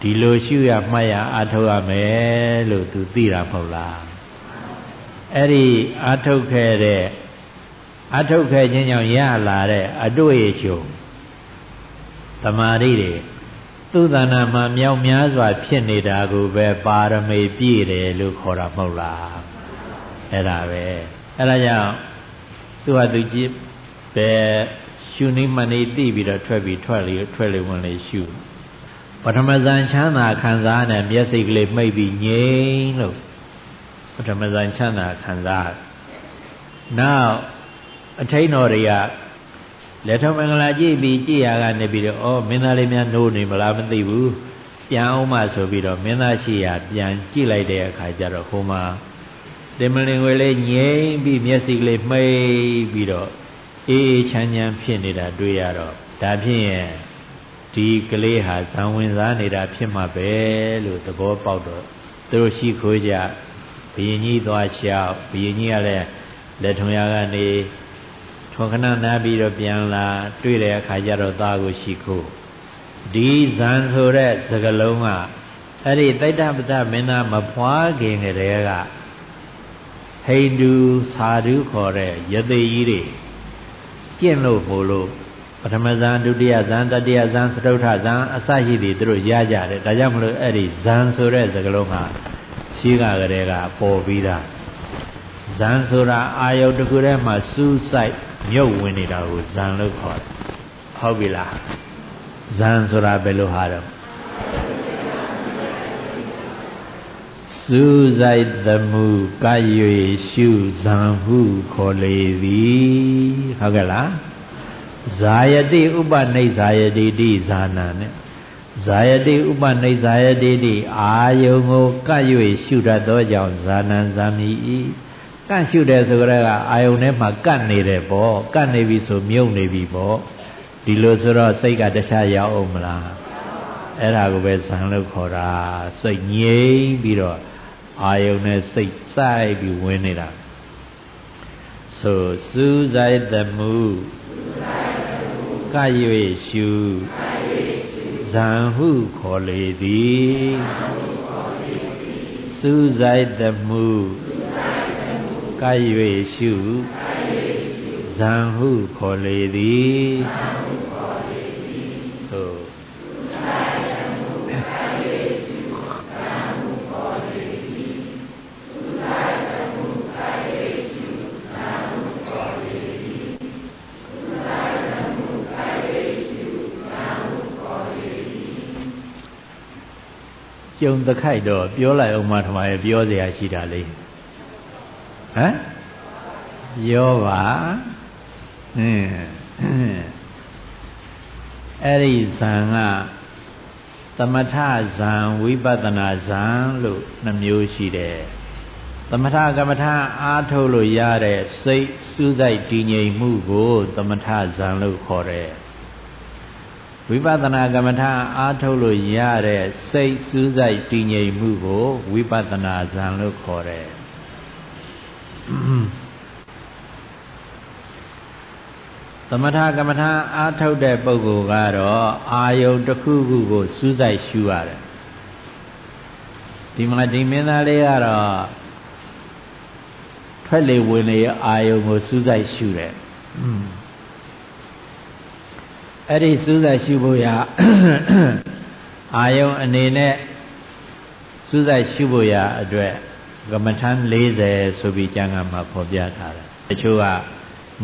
S1: ဒီလိုရှုရမှတ်ရအာထုတ်ရမယ်လို့သူသိတာမဟုတ်လားအဲ့ဒီအာထုတ်ခဲ့တဲ့ အထုတ်ခဲ့ခြင်းကြောင့်ရလာတဲ့အတွေ့အကြုံတမာရီတွေသူသဏ္ဍာန်မှာမြောက်များစွာဖြစ်နေတာကိုပဲပါရမီပြည့်တယ်လို့ခေါ်တာမဟုတ်လားအဲ့ဒါပဲအဲ့ဒါကြောင့်သူဟာသူကြည့်ပဲရှုနေမှနေသိပြီးတော့ထွက်ပြီးထွက်လေထွက်လေဝင်လေရှုပထမဇန်ချမ်းသာခံစားနဲ့မျက်စိကလေးမှိတ်ပြီးငြိမ်လို့ပထမဇန်ချမ်းသာခံစားနောက် အထိန်တော်တွေကလက်ထောက်မင်္ဂလာကြည့်ပြီးကြည့်ရကနေပြီးတော့ဩမင်းသားလေးများနိုးနေမလားမသိဘူးပြန်အောင်မှဆိုပြီးတော့မင်းသားရှိရာပြန်ကြည့်လိုက်တဲ့အခါကျတော့ဟိုမှာတင်မလင်ွယ်လေးငြိမ့်ပြီးမျက်စိကလေးမှိတ်ပြီးတော့အေးအေးချမ်းချမ်းဖြစ်နေတာတွေ့ရတော့ဒါဖြင့်ရဲ့ဒီကလေးဟာဇံဝင်စားနေတာဖြစ်မှာပဲလို့သဘောပေါက်တော့သူတို့ရှိခိုးကြဘယင်ကြီးသွားလျှောက်ဘယင်ကြီးကလည်းလက်ထုံရကနေ ထွန်ခဏနားပြီးတော့ပြန်လာတွေ့တဲ့အခါကျတော့သားကိုရှိခိုးဒီဇံဆိုတဲ့စကလုံးကအဲ့ဒီတိဋ္ဌပဒမင်းသားမဖွားခင်ကတည်းကဟိန္ဒူစာဓုခေါ်တဲ့ယသိကြီးတွေကျင့်လို့မို့လို့ပထမဇန်ဒုတိယဇန်တတိယဇန်စတုထဇန်အစရှိသည်သူတို့ရကြတယ်ဒါကြောင့်မလို့အဲ့ဒီဇန်ဆိုတဲ့စကားလုံးဟာရှိကကလေးကပေါ်ပြီးသားဇန်ဆိုတာအာယုတ်တစ်ခုထဲမှာစူးစိုက် မြုပ်ဝင်နေတာကိုဇန်လို့ခေါ်တယ်ဟုတ်ပြီလားဇန်ဆိုတာဘယ်လိုဟာတော့စူးစိုက်သမှုက၍ရှုဇံဟုခေါ်လေသည်ဟုတ်ကဲ့လားဇာယတိဥပနိဇာယတိတိဇာနာနဲ့ဇာယတိဥပနိဇာယတိတိအာယုံကိုကပ်၍ရှုတတ်သောကြောင့်ဇာနံဇာမိဤက န့်ရှုတယ်ဆိုကြတဲ့ကအာယုံထဲမှာကတ်နေတယ်ပေါ့ကတ်နေပြီဆိုမြုပ်နေပြီပေါ့ဒီလိုဆိုတော့စိတ်ကတခြားရောက်အောင်မလားအဲ့ဒါကိုပဲဇံလို့ခေါ်တာစိတ်ငြိမ်ပြီးတော့အာယုံနဲ့စိတ်စိုက်ပြီးဝင်နေတာဆိုစူးစိုက်သမှုက၍ရှုဇံဟုခေါ်လေသည်စူးစိုက်သမှု ကာ၍ရှုဇံဟုခေါ်လေသည်ကြုံတခိုက်တော့ပြောလိုက်အောင်မထမရဲ့ပြောเสียရှိတာလေ ဟမ်ပြောပါဟင်းအဲ့ဒီဇံကသမထဇံဝိပဿနာဇံလို့နှမျိုးရှိတယ်သမထကမ္မထအားထုတ်လို့ရတဲ့စိတ်စူးစိုက်တည်ငြိမ်မှုကို သမထဇံလို့ခေါ်တယ်ဝိပဿနာကမ္မထာအားထုတ်လို့ရတဲ့စိတ်စူးစိုက်တည်ငြိမ်မှုကိုဝိပဿနာဇံလို့ခေါ်တယ် သမထကမ္မထာအားထုတ်တဲ့ပုဂ္ဂိုလ်ကတော့အာယုံတစ်ခုခုကိုစူးစိုက်ရှုရတယ်ဒီမှာဒီမင်းသားလေးကတော့ထွက်လေဝင်လေအာယုံကိုစူးစိုက်ရှုတယ်အဲ့ဒီစူးစိုက်ရှုဖို့ရအာယုံအနေနဲ့စူးစိုက်ရှုဖို့ရအတွက် ကမ္မထမ်း40ဆိုပြီးကျမ်းဂန်မှာဖော်ပြထားတယ်တချို့က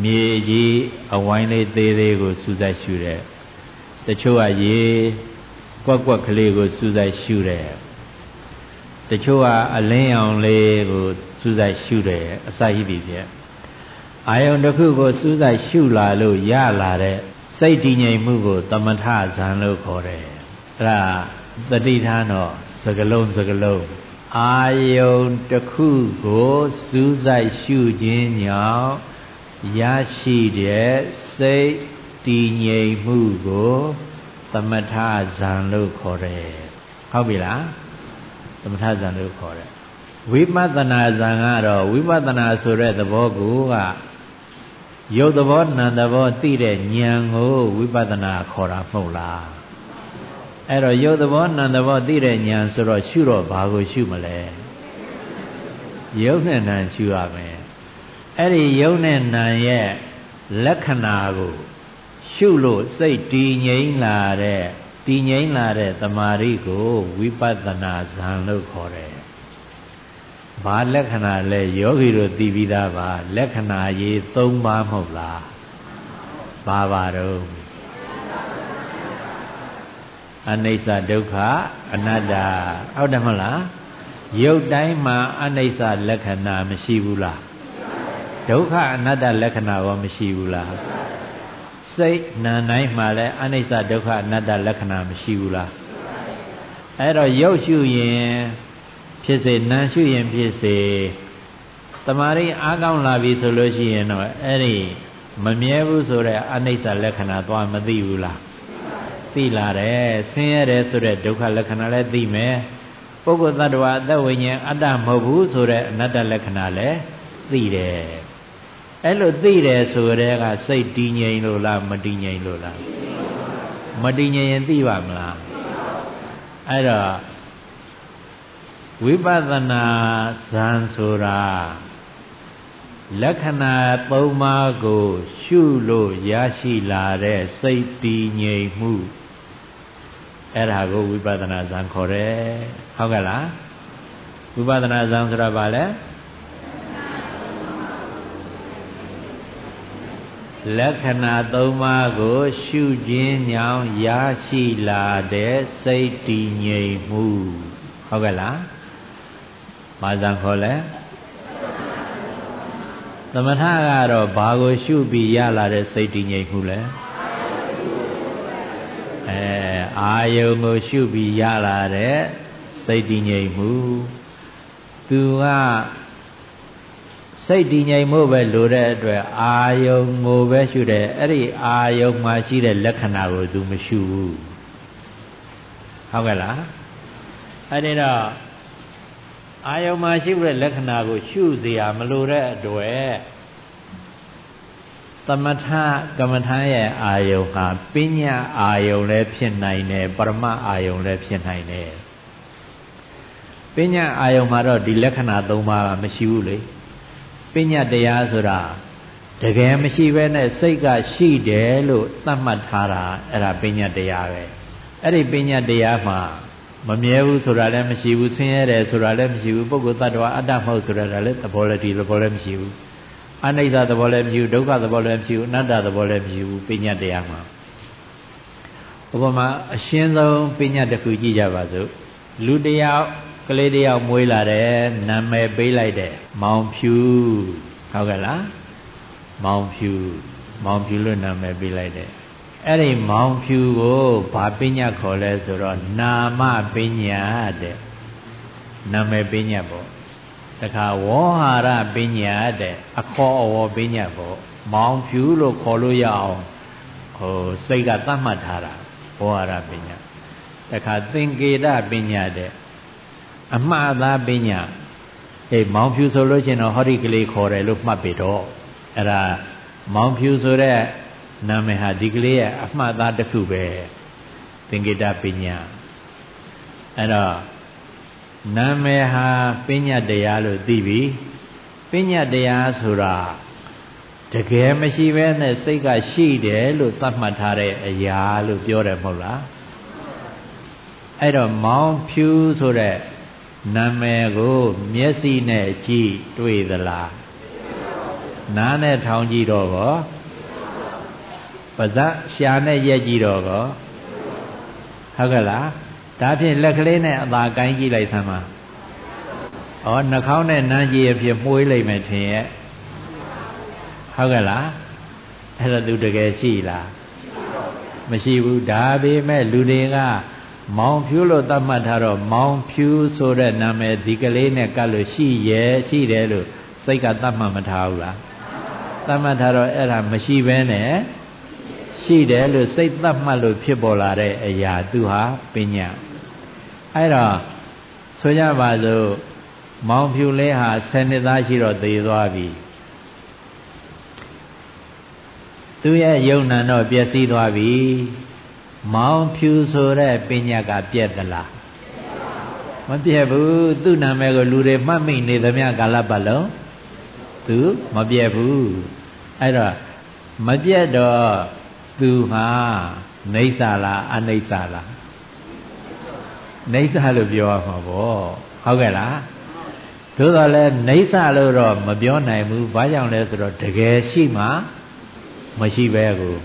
S1: မြေကြီးအဝိုင်းလေးသေးသေးကိုစူးစိုက်ရှုတယ်တချို့ကရေကွက်ကွက်ကလေးကိုစူးစိုက်ရှုတယ်တချို့ကအလင်းရောင်လေးကိုစူးစိုက်ရှုတယ်အစာရှိပြီပြအာယုံတစ်ခုကိုစူးစိုက်ရှုလာလို့ရလာတဲ့စိတ်တည်ငြိမ်မှုကိုတမထဇံလို့ခေါ်တယ်အဲ့ဒါတတိထားတော့စကလုံးစကလုံး အာယုံတစ်ခုကိုစူးစိုက်ရှုခြင်းကြောင့်ရရှိတဲ့စိတ်တည်ငြိမ်မှုကိုသမထဇံလို့ခေါ်တယ်ဟုတ်ပြီလားသမထဇံလို့ခေါ်တယ်ဝိပဿနာဇံကတော့ဝိပဿနာဆိုတဲ့သဘောကိုကရုပ်သဘောနာမ်သဘောသိတဲ့ဉာဏ်ကိုဝိပဿနာခေါ်တာမဟုတ်လား အဲ့တော့ရုပ်သဘောနာမ်သဘောသိတဲ့ဉာဏ်ဆိုတော့ရှုတော့ဘာကိုရှုမလဲရုပ်နဲ့နာမ်ရှုရမယ်အဲ့ဒီရုပ်နဲ့နာမ်ရဲ့လက္ခဏာကို ရှုလို့စိတ်တည်ငြိမ်လာတဲ့တည်ငြိမ်လာတဲ့တမာရီကိုဝိပဿနာဇံလို့ခေါ်တယ်ဘာလက္ခဏာလဲယောဂီတို့သိပြီးသားပါလက္ခဏာရေး၃ပါးမဟုတ်လားဘာပါတော့ အနိစ္စဒုက္ခအနတ္တဟုတ်တယ်မဟုတ်လားရုပ်တိုင်းမှာအနိစ္စလက္ခဏာမရှိဘူးလားဒုက္ခအနတ္တလက္ခဏာရောမရှိဘူးလားစိတ်နာတိုင်းမှာလည်းအနိစ္စဒုက္ခအနတ္တလက္ခဏာမရှိဘူးလားအဲ့တော့ရုပ်ရှုရင်ဖြစ်စေနာရှုရင်ဖြစ်စေတမာရီအားကောင်းလာပြီဆိုလို့ရှိရင်တော့အဲ့ဒီမမြဲဘူးဆိုတဲ့အနိစ္စလက္ခဏာသွားမသိဘူးလား သိလာတယ်ဆင်းရဲတယ်ဆိုတဲ့ဒုက္ခလက္ခဏာလည်းသိမယ်ပုဂ္ဂိုလ်သတ္တဝါအသက်ဝိညာဉ်အတ္တမဟုတ်ဘူးဆိုတဲ့အနတ္တလက္ခဏာလည်းသိတယ်အဲ့လိုသိတယ်ဆိုတဲ့ကစိတ်တည်ငြိမ်လို့လားမတည်ငြိမ်လို့လားမတည်ငြိမ်ရင်သိပါမလားအဲ့တော့ဝိပဿနာဇံဆိုတာလက္ခဏာ၃ပါးကို ရှုလို့ရရှိလာတဲ့စိတ်တည်ငြိမ်မှု အဲ့ဒါကိုဝိပဿနာဇံခေါ်တယ်ဟုတ်ကဲ့လားဝိပဿနာဇံဆိုတာဘာလဲလက္ခဏာ၃ပါးကို ရှုခြင်းညောင်ရရှိလာတဲ့စိတ်တည်ငြိမ်မှုဟုတ်ကဲ့လားဘာဇံခေါ်လဲသမထကတော့ဘာကိုရှုပြီးရလာတဲ့စိတ်တည်ငြိမ်မှုလဲ အဲအာယုံကိုရှုပြီးရလာတဲ့စိတ်တည်ငြိမ်မှုသူကစိတ်တည်ငြိမ်မှုပဲလိုတဲ့အတွက်အာယုံကိုပဲရှုတယ်အဲ့ဒီအာယုံမှာရှိတဲ့လက္ခဏာကိုသူမရှုဘူးဟုတ်ကဲ့လားအဲ့ဒီတော့အာယုံမှာရှိတဲ့လက္ခဏာကိုရှုเสียမလိုတဲ့အတွက် သမထကမ္မထာရဲ့အာယုံဟာပညာအာယုံလည်းဖြစ်နိုင်တယ်ပရမအာယုံလည်းဖြစ်နိုင်တယ်ပညာအာယုံမှာတော့ဒီလက္ခဏာ၃ပါးကမရှိဘူးလေပညာတရားဆိုတာတကယ်မရှိဘဲနဲ့စိတ်ကရှိတယ်လို့သတ်မှတ်ထားတာအဲ့ဒါပညာတရားပဲအဲ့ဒီပညာတရားမှာမမြဲဘူးဆိုတာလည်းမရှိဘူးဆင်းရဲတယ်ဆိုတာလည်းမရှိဘူးပုဂ္ဂိုလ်တ attva အတ္တမဟုတ်ဆိုတာလည်းသဘောလည်းဒီသဘောလည်းမရှိဘူး အနိစ္စသဘောလည်းမရှိဘူးဒုက္ခသဘောလည်းမရှိဘူးအနတ္တသဘောလည်းမရှိဘူးပညာတရားမှာဥပမာအရှင်းဆုံးပညာတစ်ခုကြည့်ကြပါစို့လူတယောက်ကလေးတယောက်မွေးလာတယ်နာမည်ပေးလိုက်တယ်မောင်ဖြူဟုတ်ကဲ့လားမောင်ဖြူမောင်ဖြူလို့နာမည်ပေးလိုက်တယ်အဲ့ဒီမောင်ဖြူကိုဘာပညာခေါ်လဲဆိုတော့နာမပညာတဲ့နာမည်ပညာပေါ့ တခါဝေါဟာရပညာတဲ့အခေါ်အဝေါ်ပညာပေါ့မောင်ဖြူလို့ခေါ်လို့ရအောင်ဟိုစိတ်ကသတ်မှတ်ထားတာဝေါဟာရပညာတခါသင်္ကေတပညာတဲ့အမှားသားပညာအေးမောင်ဖြူဆိုလို့ရှိရင်တော့ဟောဒီကလေးခေါ်တယ်လို့မှတ်ပြီတော့အဲ့ဒါမောင်ဖြူဆိုတဲ့နာမည်ဟာဒီကလေးရဲ့အမှတ်သားတစ်ခုပဲသင်္ကေတပညာအဲ့တော့ နာမည်ဟာပညာတရားလို့သိပြီပညာတရားဆိုတာတကယ်မရှိဘဲနဲ့စိတ်ကရှိတယ်လို့သတ်မှတ်ထားတဲ့အရာလို့ပြောတယ်မဟုတ်လားအဲ့တော့မောင်ဖြူဆိုတဲ့နာမည်ကို မျက်စိနဲ့ကြည့်တွေ့သလားနားနဲ့ထောင်ကြည့်တော့ကောပါဇက်ရှာနဲ့ရက်ကြည့်တော့ကောဟုတ်ကဲ့လား ဒါဖြင့်လက်ကလေးနဲ့အသာကိုင်းကြည့်လိုက်စမ်းပါဩနှာခေါင်းနဲ့နမ်းကြည့်ရဖြစ်မှုေးလိုက်မယ်ထင်ရဲ့ဟုတ်ကဲ့လားအဲ့ဒါသူတကယ်ရှိလားမရှိဘူးဒါပေမဲ့လူတွေကမောင်ဖြူလို့သတ်မှတ်ထားတော့မောင်ဖြူဆိုတဲ့နာမည်ဒီကလေးနဲ့ကပ်လို့ရှိရဲ့ရှိတယ်လို့စိတ်ကသတ်မှတ်မထားဘူးလားသတ်မှတ်ထားတော့အဲ့ဒါမရှိဘဲနဲ့ရှိတယ်လို့စိတ်သတ်မှတ်လို့ဖြစ်ပေါ်လာတဲ့အရာသူဟာပညာ အဲ့တော့ဆိုကြပါစို့မောင်ဖြူလေးဟာ10နှစ်သားရှိတော့သေသွားပြီသူရဲ့ယုံနာတော့ပျက်စီးသွားပြီမောင်ဖြူဆိုတဲ့ပညာကပြက်သလားမပြက်ဘူးသူ့နာမည်ကိုလူတွေမှတ်မိနေသမျှကာလပတ်လုံးသူမပြက်ဘူးအဲ့တော့မပြက်တော့သူဟာနေဆာလားအနိစ္စလား နေဆာလို့ပြောရမှာပေါ့ဟုတ်ကဲ့လားသို့တော်လည်းနေဆာလို့တော့မပြောနိုင်ဘူးဘာကြောင့်လဲဆိုတော့တကယ်ရှိမှမရှိပဲကို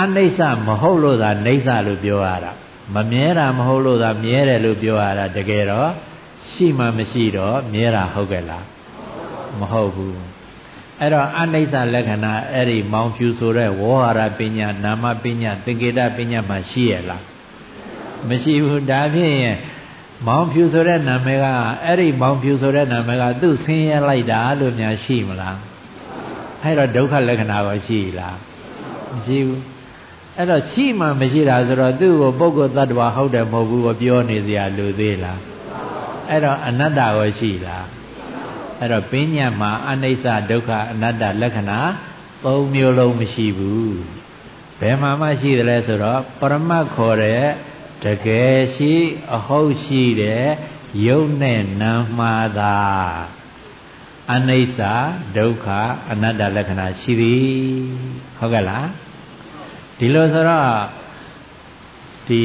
S1: အနိစ္စမဟုတ်လို့သာနေဆာလို့ပြောရတာမမြဲတာမဟုတ်လို့သာမြဲတယ်လို့ပြောရတာတကယ်တော့ရှိမှမရှိတော့မြဲတာဟုတ်ကဲ့လားမဟုတ်ဘူးအဲ့တော့အနိစ္စလက္ခဏာအဲ့ဒီမောင်ဖြူဆိုတဲ့ဝေါဟာရပညာနာမပညာသင်္ကေတပညာမှာရှိရလား မရှိဘူးဒါဖြင့်မောင်ဖြူဆိုတဲ့နာမည်ကအဲ့ဒီမောင်ဖြူဆိုတဲ့နာမည်ကသူ့ဆင်းရဲလိုက်တာလို့များရှိမလားအဲ့တော့ဒုက္ခလက္ခဏာရောရှိလားမရှိဘူးအဲ့တော့ရှိမှမရှိတာဆိုတော့သူ့ကိုပုဂ္ဂိုလ်တ attva ဟုတ်တယ်မဟုတ်ဘူးကိုပြောနေစရာလိုသေးလားအဲ့တော့အနတ္တရောရှိလားအဲ့တော့ပညာမှာအနိစ္စဒုက္ခအနတ္တလက္ခဏာ၃မျိုးလုံးမရှိဘူးဘယ်မှာမှရှိတယ်လဲဆိုတော့ပရမတ်ခေါ်တဲ့ တကယ်ရှိအဟုတ်ရှိတဲ့ယုတ်နဲ့နာမှားတာအနိစ္စဒုက္ခအနတ္တလက္ခဏာရှိသည်ဟုတ်ကဲ့လားဒီလိုဆိုတော့ဒီ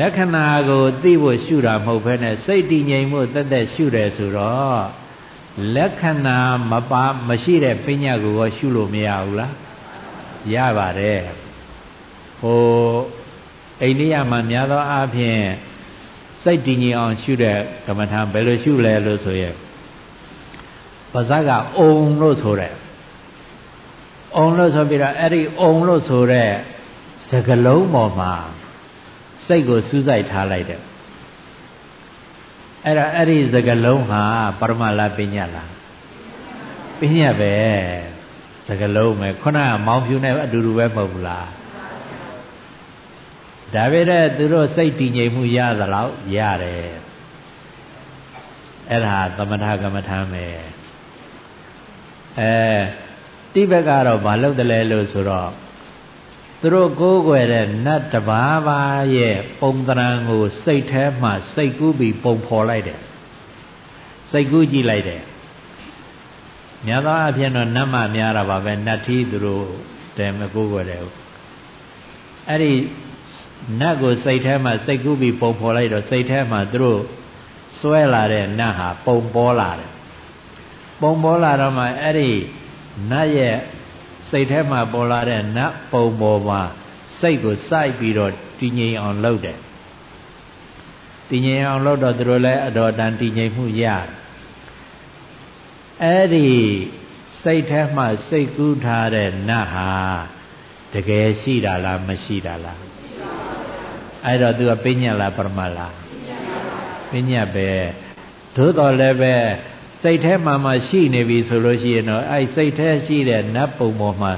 S1: လက္ခဏာကိုသိဖို့ရှုတာမဟုတ်ဘဲနဲ့စိတ်တည်ငြိမ်မှုတက်တက်ရှုတယ်ဆိုတော့လက္ခဏာမပါမရှိတဲ့ပညာကိုရောရှုလို့မရဘူးလားရပါတယ်ဟို အိန္ဒိယမှာများသောအားဖြင့်စိတ်တည်ငြိမ်အောင်ရှုတဲ့ကမ္မထာဘယ်လိုရှုလဲလို့ဆိုရင်ပါဇက်ကအုံလို့ဆိုတဲ့အုံလို့ဆိုပြီးတော့အဲ့ဒီအုံလို့ဆိုတဲ့စကလုံးပေါ်မှာစိတ်ကိုစူးစိုက်ထားလိုက်တယ်အဲ့ဒါအဲ့ဒီစကလုံးဟာပရမလားပညာလားပညာပဲစကလုံးပဲခုနကမောင်ဖြူနဲ့အတူတူပဲမဟုတ်ဘူးလား ဒါပေမဲ့သူတို့စိတ်တည်ငြိမ်မှုရသလောက်ရတယ်အဲ့ဒါသမထကမ္မထာပဲအဲတတိဘက်ကတော့မလုပ်တယ်လဲလို့ဆိုတော့သူတို့ကိုးကွယ်တဲ့နတ်တဘာဘာရဲ့ပုံသဏ္ဍာန်ကိုစိတ်ထဲမှာစိတ်ကူးပြီးပုံဖော်လိုက်တယ်စိတ်ကူးကြည့်လိုက်တယ်များသောအားဖြင့်တော့နတ်မှများတာပါပဲနတ်ထီးသူတို့တဲမကိုးကွယ်တယ်အဲ့ဒီ နတ်ကိုစိတ်ထဲမှာစိတ်ကူးပြီးပုံဖော်လိုက်တော့စိတ်ထဲမှာသူတို့စွဲလာတဲ့နတ်ဟာပုံပေါ်လာတယ်ပုံပေါ်လာတော့မှအဲ့ဒီနတ်ရဲ့စိတ်ထဲမှာပေါ်လာတဲ့နတ်ပုံပေါ်မှာစိတ်ကိုစိုက်ပြီးတော့တည်ငြိမ်အောင်လုပ်တယ်တည်ငြိမ်အောင်လုပ်တော့သူတို့လည်းအတော်တန်တည်ငြိမ်မှုရတယ်အဲ့ဒီစိတ်ထဲမှာစိတ်ကူးထားတဲ့နတ်ဟာတကယ်ရှိတာလားမရှိတာလား အဲ့တော့သူကပညာလားပရမလားပညာပဲသို့တော်လည်းပဲစိတ်ထဲမှာမှရှိနေပြီဆိုလို့ရှိရင်တော့အဲ့စိတ်ထဲရှိတဲ့နတ်ပုံပေါ်မှာ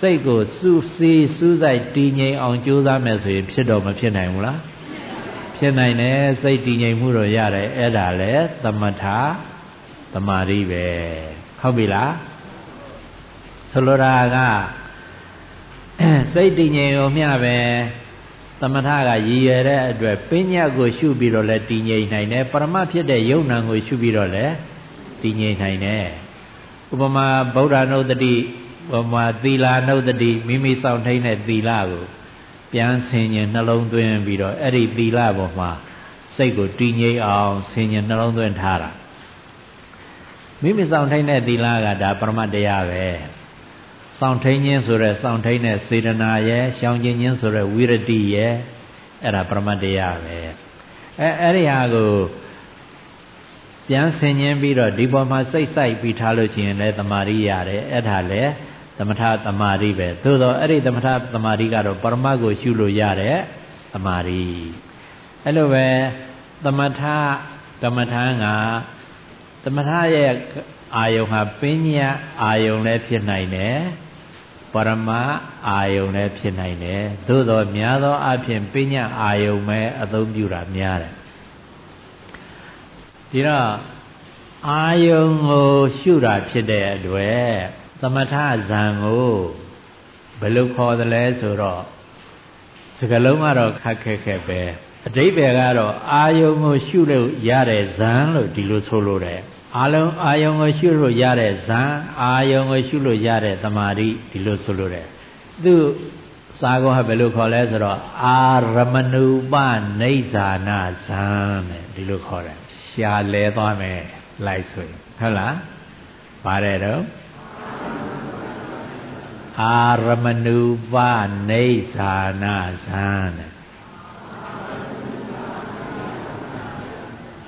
S1: စိတ်ကိုစူးစီးစူးစိုက်တည်ငြိမ်အောင်ကြိုးစားမယ်ဆိုရင်ဖြစ်တော့မဖြစ်နိုင်ဘူးလားဖြစ်နိုင်တယ်စိတ်တည်ငြိမ်မှုတော့ရတယ်အဲ့ဒါလေသမထသမာဓိပဲဟုတ်ပြီလားဆိုလိုတာကစိတ်တည်ငြိမ်အောင်မျှပဲ သမထကရည်ရွယ်တဲ့အတွက်ပညာကိုရှုပြီးတော့လဲတည်ငြိမ်နိုင်တယ်ပရမဖြစ်တဲ့ယုံနာကိုရှုပြီးတော့လဲတည်ငြိမ်နိုင်တယ်ဥပမာဗုဒ္ဓနုတ္တိဥပမာသီလာနုတ္တိမိမိစောင့်ထိန်တဲ့သီလကိုပြန်ဆင်ញင်နှလုံးသွင်းပြီးတော့အဲ့ဒီသီလပေါ်မှာစိတ်ကိုတည်ငြိမ်အောင်ဆင်ញင်နှလုံးသွင်းထားတာမိမိစောင့်ထိန်တဲ့သီလကဒါပရမတရားပဲ စောင့်ထိန်ခြင်းဆိုရဲစောင့်ထိန်တဲ့စေတနာရဲ့ရှောင်ကျင်ခြင်းဆိုရဲဝိရတိရဲ့အဲ့ဒါပရမတရားပဲအဲအဲ့ဒီဟာကိုပြန်ဆင်ញင်းပြီးတော့ဒီပေါ်မှာစိတ်ဆိုင်ပြီးထားလို့ရှိရင်လည်းတမာရီရတယ်အဲ့ဒါလည်းသမထတမာရီပဲသို့တော့အဲ့ဒီသမထတမာရီကတော့ပရမတ်ကိုရှုလို့ရတဲ့တမာရီအဲ့လိုပဲသမထကမ္မထာကသမထရဲ့အာယုံဟာပညာအာယုံလည်းဖြစ်နိုင်တယ် ပရမအာယုံလည်းဖြစ်နိုင်တယ်သို့တော့များသောအားဖြင့်ပညာအာယုံပဲအသုံးပြုတာများတယ်ဒီတော့အာယုံကိုရှုတာဖြစ်တဲ့အတွက်သမထဇံကိုဘယ်လိုခေါ်သလဲဆိုတော့စကလုံးကတော့ခက်ခဲခဲပဲအတိပ္ပယ်ကတော့အာယုံကိုရှုလို့ရတဲ့ဇံလို့ဒီလိုဆိုလို့တယ် အာလုံးအာယုံကိုရှုလို့ရတဲ့ဇံအာယုံကိုရှုလို့ရတဲ့တမာတိဒီလိုဆိုလို့တယ်သူစာကောကဘယ်လိုခေါ်လဲဆိုတော့အာရမဏုပနေဇာနာဇံတဲ့ဒီလိုခေါ်တယ်ရှာလဲသွားမယ်လိုက်ဆိုရင်ဟုတ်လားပါတယ်တော့အာရမဏုပနေဇာနာဇံတဲ့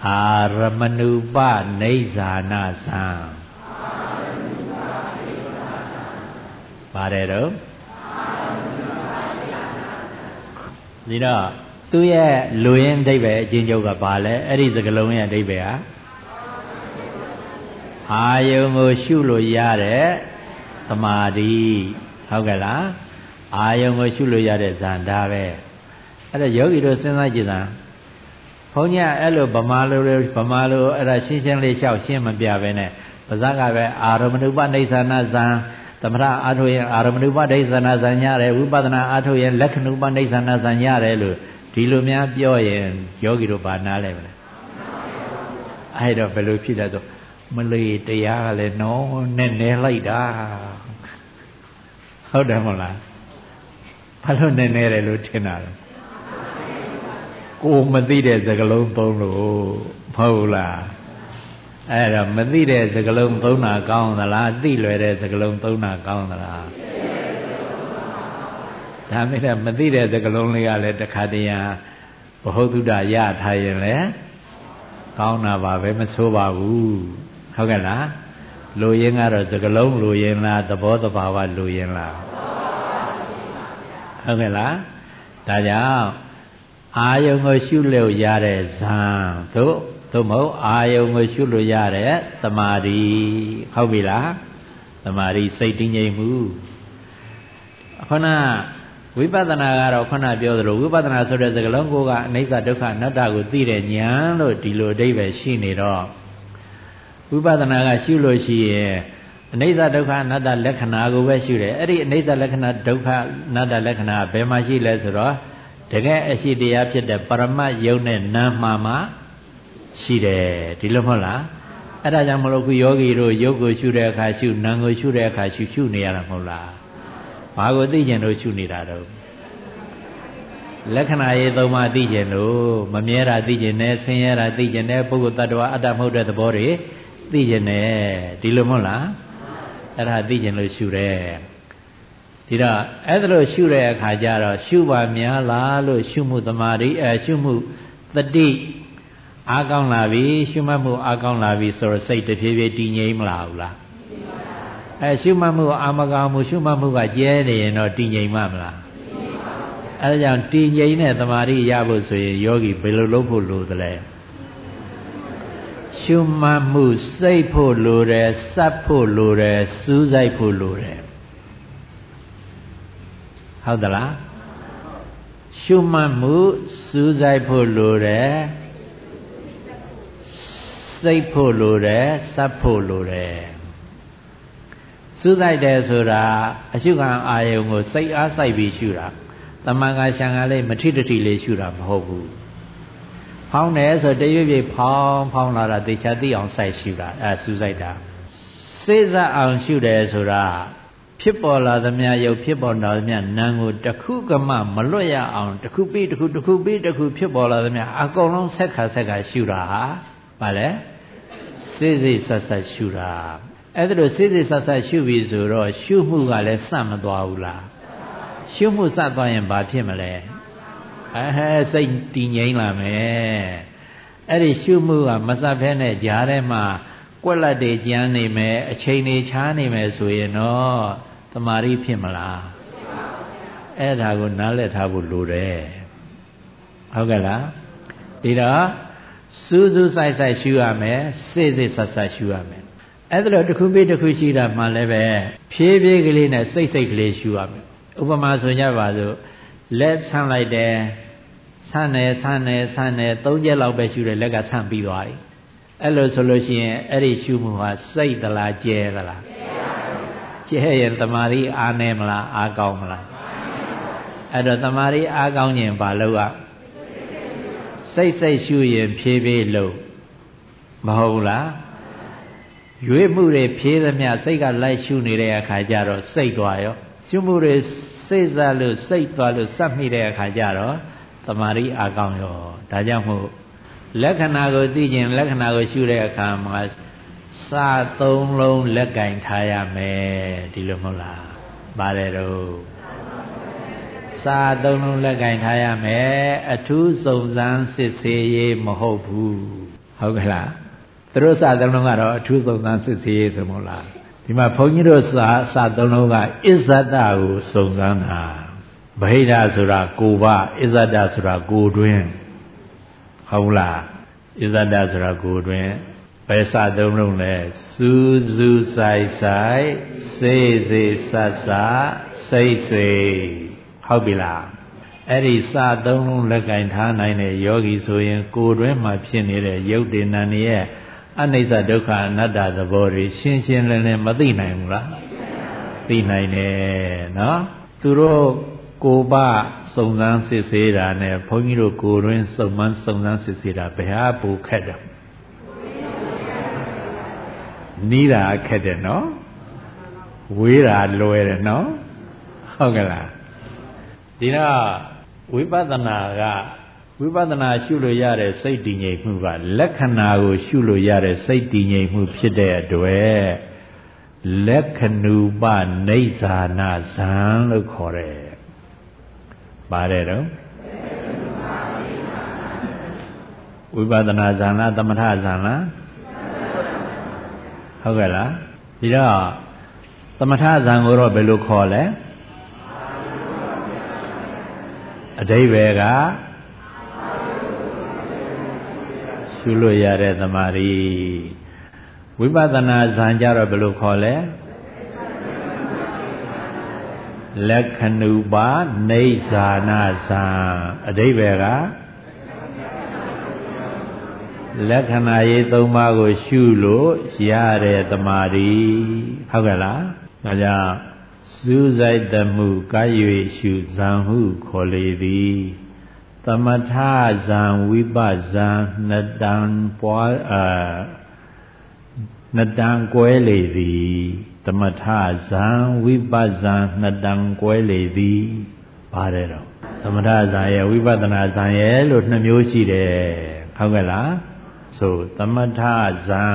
S1: အာရမဏုပနေဇာနာသံပါတယ်တော့ဒီတော့သူ့ရဲ့လူရင်းအဓိပ္ပာယ်အချင်းချုပ်ကဘာလဲအဲ့ဒီစကလုံးရဲ့အဓိပ္ပာယ်ဟာအာယုံကိုရှုလို့ရတဲ့သမာဓိဟုတ်ကဲ့လားအာယုံကိုရှုလို့ရတဲ့ဇန္တာပဲအဲ့ဒါယောဂီတို့စဉ်းစားကြည့်တာ ဘုန်းကြီးအဲ့လိုဗမာလိုဗမာလိုအဲ့ဒါရှင်းရှင်းလေးလျှောက်ရှင်းမပြပဲနဲ့ပါဇက်ကပဲအာရမဏုပနေသနာဇံသမထအာထုရင်အာရမဏုပဒိသနာဇံရတယ်ဝိပဿနာအာထုရင်လက္ခဏုပနေသနာဇံရတယ်လို့ဒီလိုများပြောရင်ယောဂီတို့ဘာနားလဲမလဲအဲ့တော့ဘယ်လိုဖြစ်လဲဆိုမလေးတရားကလည်းနော်နဲ့နဲလိုက်တာဟုတ်တယ်မဟုတ်လားဘာလို့နဲ့နဲတယ်လို့ထင်တာလဲ ကိုမသိတဲ့စကလုံးသုံးလို့မဟုတ်လားအဲ့တော့မသိတဲ့စကလုံးသုံးတာကောင်းသလားသိလွယ်တဲ့စကလုံးသုံးတာကောင်းသလားဒါမဲ့မသိတဲ့စကလုံးလေးကလည်းတခါတည်းဘဟုတုဒရထားရင်လည်းကောင်းတာပါပဲမဆိုးပါဘူးဟုတ်ကဲ့လားလူရင်းကတော့စကလုံးလူရင်းလားသဘောတဘာဝလူရင်းလားဟုတ်ကဲ့လားဒါကြောင့် အာယုံကိုရှုလို့ရတဲ့ဇံသို့သို့မဟုတ်အာယုံကိုရှုလို့ရတဲ့တမာရီဟုတ်ပြီလားတမာရီစိတ်တည်ငြိမ်မှုခုနဝိပဿနာကတော့ခုနပြောသလိုဝိပဿနာဆိုတဲ့စကားလုံးကိုကအနိစ္စဒုက္ခအနတ္တကိုသိတဲ့ဉာဏ်လို့ဒီလိုအဓိပ္ပာယ်ရှိနေတော့ဝိပဿနာကရှုလို့ရှိရင်အနိစ္စဒုက္ခအနတ္တလက္ခဏာကိုပဲရှုတယ်အဲ့ဒီအနိစ္စလက္ခဏာဒုက္ခအနတ္တလက္ခဏာဘယ်မှာရှိလဲဆိုတော့ တကယ်အရှိတရားဖြစ်တဲ့ပရမတ်ယုံနဲ့နာမ်မှာမှရှိတယ်ဒီလိုမဟုတ်လားအဲ့ဒါကြောင့်မလို့ခုယောဂီတို့ယုတ်ကိုရှုတဲ့အခါရှုနာမ်ကိုရှုတဲ့အခါရှုရှုနေရတာမဟုတ်လားဘာကိုသိကျင်လို့ရှုနေတာတော့လက္ခဏာရေးသုံးပါးသိကျင်လို့မမြဲတာသိကျင်တယ်ဆင်းရဲတာသိကျင်တယ်ပုဂ္ဂိုလ်တ attva အတ္တမဟုတ်တဲ့သဘောတွေသိကျင်တယ်ဒီလိုမဟုတ်လားအဲ့ဒါသိကျင်လို့ရှုတယ် ဒီတော့အဲ့ဒါလို့ရှုတဲ့အခါကျတော့ရှုပါများလားလို့ရှုမှုတမာရီအဲရှုမှုတတိအားကောင်းလာပြီရှုမှတ်မှုအားကောင်းလာပြီဆိုတော့စိတ်တဖြည်းဖြည်းတည်ငြိမ်မလာဘူးလားအဲရှုမှတ်မှုအာမကောင်းမှုရှုမှတ်မှုကကျဲနေရင်တော့တည်ငြိမ်မှမလားအဲဒါကြောင့်တည်ငြိမ်တဲ့တမာရီရဖို့ဆိုရင်ယောဂီဘယ်လိုလုပ်ဖို့လိုသလဲရှုမှတ်မှုစိတ်ဖို့လိုတယ်စပ်ဖို့လိုတယ်စူးစိုက်ဖို့လိုတယ် ဟုတ်သလားရှုမှတ်မှုစူးစိုက်ဖို့လိုတယ်စိတ်ဖို့လိုတယ်စပ်ဖို့လိုတယ်စူးစိုက်တယ်ဆိုတာအရှုခံအာယုံကိုစိတ်အားစိုက်ပြီးရှုတာတမန်ကရှံကလေးမထိတထိလေးရှုတာမဟုတ်ဘူးဖောင်းတယ်ဆိုတရွေ့ရွေ့ဖောင်းဖောင်းလာတာတေချာသိအောင်စိုက်ရှုတာအဲစူးစိုက်တာစေစအောင်ရှုတယ်ဆိုတာ ဖြစ်ပေါ်လာသမျှရုပ်ဖြစ်ပေါ်လာသမျှနာမ်ကိုတခုကမှမလွတ်ရအောင်တခုပြီးတခုတခုပြီးတခုဖြစ်ပေါ်လာသမျှအကုန်လုံးဆက်ခါဆက်ခါရှုတာဟာဗာလဲစိစိဆက်ဆက်ရှုတာအဲ့ဒါလို့စိစိဆက်ဆက်ရှုပြီဆိုတော့ရှုမှုကလည်းစမသွားဘူးလားရှုမှုစသွားရင်ဘာဖြစ်မလဲအဲဟဲစိတ်တည်ငြိမ်လာမယ်အဲ့ဒီရှုမှုကမစဖဲနဲ့ကြားထဲမှာကွက်လက်တွေကျန်းနေမယ်အချိန်တွေချားနေမယ်ဆိုရင်တော့ တမာရီဖြစ်မလားအဲ့ဒါကိုနားလည်ထားဖို့လိုတယ်ဟုတ်ကဲ့လားဒီတော့စူးစူးဆိုင်ဆိုင်ရှူရမယ်စိတ်စိတ်ဆက်ဆက်ရှူရမယ်အဲ့ဒါတော့တစ်ခုပြီးတစ်ခုရှိတာမှလည်းပဲဖြည်းဖြည်းကလေးနဲ့စိတ်စိတ်ကလေးရှူရမယ်ဥပမာဆိုကြပါစို့လက်ဆန့်လိုက်တယ်ဆန့်တယ်ဆန့်တယ်ဆန့်တယ်သုံးချက်လောက်ပဲရှူတယ်လက်ကဆန့်ပြီးသွားပြီအဲ့လိုဆိုလို့ရှိရင်အဲ့ဒီရှုမှုဟာစိတ်သလားကျဲသလားကျဲ ရင်တမာရီအားနေမလားအားကောင်းမလားအဲ့တော့တမာရီအားကောင်းရင်ဘာလို့ကစိတ်စိတ်ရှုရင်ဖြည်းဖြည်းလို့မဟုတ်လားရွေးမှုတွေဖြည်းသမျှစိတ်ကလိုက်ရှုနေတဲ့အခါကျတော့စိတ်သွားရောရှုမှုတွေစိတ်စားလို့စိတ်သွားလို့စက်မိတဲ့အခါကျတော့တမာရီအားကောင်းရောဒါကြောင့်မို့လက္ခဏာကိုသိခြင်းလက္ခဏာကိုရှုတဲ့အခါမှာ စာသုံးလုံးလက်ကင်ထားရမယ်ဒီလိုမဟုတ်လားပါတယ်တော့စာသုံးလုံးလက်ကင်ထားရမယ်အထူးစုံစမ်းစစ်ဆေးရေးမဟုတ်ဘူးဟုတ်ကဲ့လားသူတို့စာသုံးလုံးကတော့အထူးစုံစမ်းစစ်ဆေးရေးဆိုမဟုတ်လားဒီမှာဘုန်းကြီးတို့စာစာသုံးလုံးကအစ္ဆဒကိုစုံစမ်းတာဗဟိတဆိုတာကိုဘအစ္ဆဒဆိုတာကိုတွင်းဟုတ်လားဣဇဒဆိုတာကိုတွင် ဘယ်စသုံးလုံးလဲစူးစူးဆိုင်ဆိုင်စေးစေးဆတ်ဆာစိတ်စိတ်ဟုတ်ပြီလားအဲ့ဒီစသုံးလုံးလက်ကင်ထားနိုင်တဲ့ယောဂီဆိုရင် ကိုယ်တွင်မှဖြစ်နေတဲ့ယုတ်တေနံရဲ့အနိစ္စဒုက္ခအနတ္တသဘောတွေရှင်းရှင်းလင်းလင်းမသိနိုင်ဘူးလားသိနိုင်တယ်နော်သူတို့ကိုပစုံစမ်းစစ်ဆေးတာနဲ့ဘုန်းကြီးတို့ကိုယ်တွင်စုံမန်းစုံစမ်းစစ်ဆေးတာဘယ်ဟာပူခက်တယ် နီးတာခက်တယ်နော်ဝေးတာလွယ်တယ်နော်ဟုတ်ကဲ့လားဒီတော့ဝိပဿနာကဝိပဿနာရှုလို့ရတဲ့စိတ်တည်ငြိမ်မှုကလက္ခဏာကိုရှုလို့ရတဲ့စိတ်တည်ငြိမ်မှုဖြစ်တဲ့အတွက်လက္ခဏူပနေဇာနာဇံလို့ခေါ်တယ်ပါတယ်တော့ဝိပဿနာဇာလားသမထဇာလား ဟုတ်ကဲ့လားဒီတော့သမထဇံကိုတော့ဘယ်လိုခေါ်လဲအဓိပ္ပာယ်ကရှုလို့ရတဲ့သမာဓိဝိပဿနာဇံကြတော့ဘယ်လိုခေါ်လဲလက္ခဏုပါနေဇာနာဇံအဓိပ္ပာယ်က လက္ခဏာရေး၃ပါးကိုရှုလို့ရတဲ့တမာရီဟုတ်ကဲ့လားဒါကြောင့်စူးစိုက်တမှုကာယ၍ရှုဇံဟုခေါ်လေသည်သမထဇံဝိပဇံနှစ်တန်ပွားအာနှစ်တန်ကွဲလေသည်သမထဇံဝိပဇံနှစ်တန်ကွဲလေသည်ပါတယ်တော့သမထဇံရဲ့ဝိပဿနာဇံရဲ့လို့နှစ်မျိုးရှိတယ်ဟုတ်ကဲ့လား ဆိုသမထဇံ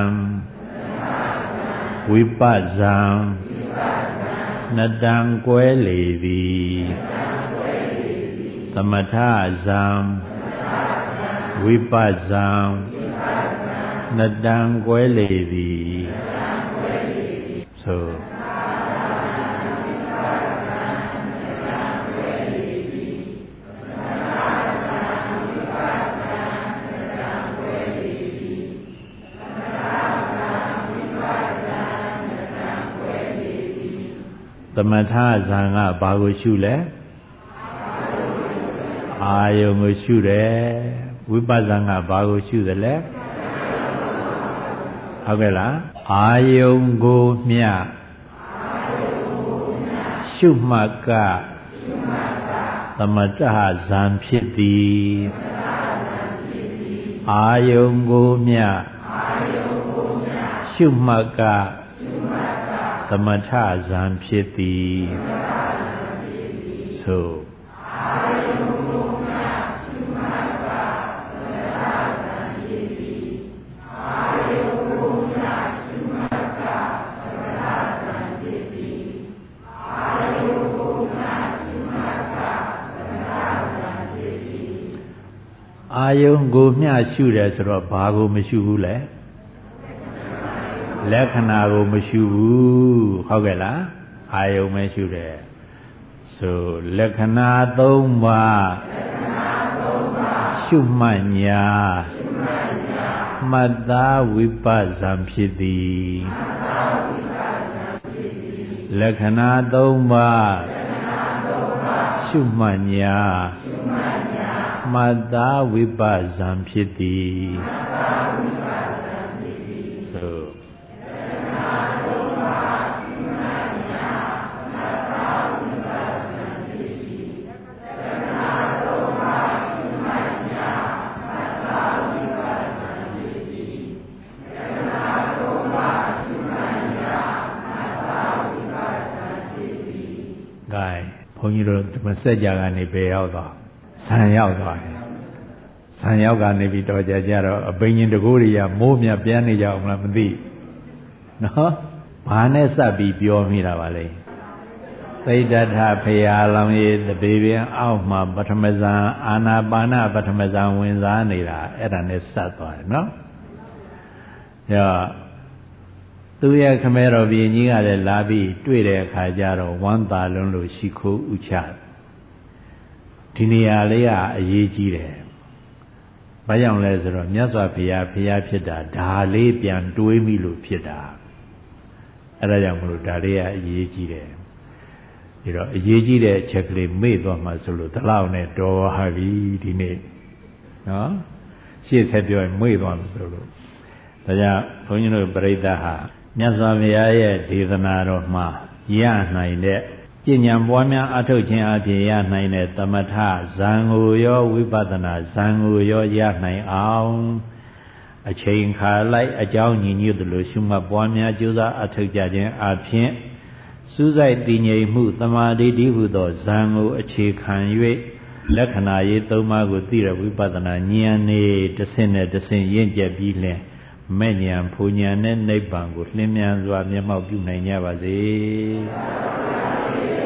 S1: ဝိပဇံနှစ်တန်ကွဲလေသည်သမထဇံဝိပဇံနှစ်တန်ကွဲလေသည်ဆို သမထဇံကဘာကိုရှုလဲအာယုံကိုရှုတယ်ဝိပဿနာဘာကိုရှုတယ်လဲဟုတ်ကဲ့လားအာယုံကိုမြရှုမှတ်ကသမထဇံဖြစ်သည်အာယုံကိုမြရှုမှတ်က သမထဇံဖြစ်သည်သို့အာယုံကိုမျှရှုတယ်ဆိုတော့ဘာကိုမရှုဘူးလဲ လက္ခဏာကိုမရှုဘူးဟုတ်ကဲ့လားအာယုံပဲရှုတယ်ဆိုလက္ခဏာ၃ပါးရှုမှတ်ညာမှတ်သားဝိပဿံဖြစ်သည်လက္ခဏာ၃ပါးရှုမှတ်ညာမှတ်သားဝိပဿံဖြစ်သည်သို့ဂိုင်းဘု န်းကြီးတို့ဒီမစက်ကြကနေဘယ်ရောက်သွားဆံရောက်သွားတယ်ဆံရောက်ကနေပြီးတော့ကြကြတော့အပိညာတကိုးတွေကမိုးမြပြန်နေကြအောင်လားမသိနော်ဘာနဲ့စပ်ပြီးပြောမိတာပါလဲသိတ္ထဖရာလောင်ရည်တပေပြန်အောက်မှာပထမဇန်အာနာပါနပထမဇန်ဝင်စားနေတာအဲ့ဒါနဲ့စပ်သွားတယ်နော်။ဒါ သူရဲ့ခမဲတော်ဘီကြီးကလည်းလာပြီးတွေ့တဲ့အခါကျတော့ဝမ်းသာလွန်းလို့ရှိခိုးဥချဒီနေရာလေးကအရေးကြီးတယ်။ဘာကြောင့်လဲဆိုတော့မြတ်စွာဘုရားဘုရားဖြစ်တာဒါလေးပြန်တွေးမိလို့ဖြစ်တာ။အဲဒါကြောင့်မလို့ဒါလေးကအရေးကြီးတယ်။ဒီတော့အရေးကြီးတဲ့အချက်ကလေးမေ့သွားမှဆိုလို့တလောက်နဲ့တော်ဟာပြီဒီနေ့။နော်။ရှေ့ဆက်ပြောရင်မေ့သွားမှဆိုလို့ဒါကြောင့်ဘုန်းကြီးတို့ပြိဿဟာ မြတ်စွာဘုရားရဲ့ဒေသနာတော်မှာရနိုင်တဲ့ပညာပွားများအထုတ်ခြင်းအပြင်ရနိုင်တဲ့သမထဇံကိုရောဝိပဿနာဇံကိုရောရနိုင်အောင်အချိန်ခါလိုက်အကြောင်းညီညွတ်သလိုရှုမှတ်ပွားများကြိုးစားအထုတ်ကြခြင်းအပြင်စူးစိုက်တည်ငြိမ်မှုတမာတိတိဟုသောဇံကိုအခြေခံ၍လက္ခဏာရေးသုံးပါးကိုသိရဝိပဿနာဉာဏ်နဲ့တဆင့်နဲ့တဆင့်ရင့်ကျက်ပြီးလင် မဲ့ညာဖူညာနဲ့နိဗ္ဗာန်ကိုလင်းမြန်စွာမျက်မှောက်ပြုနိုင်ကြပါစေ။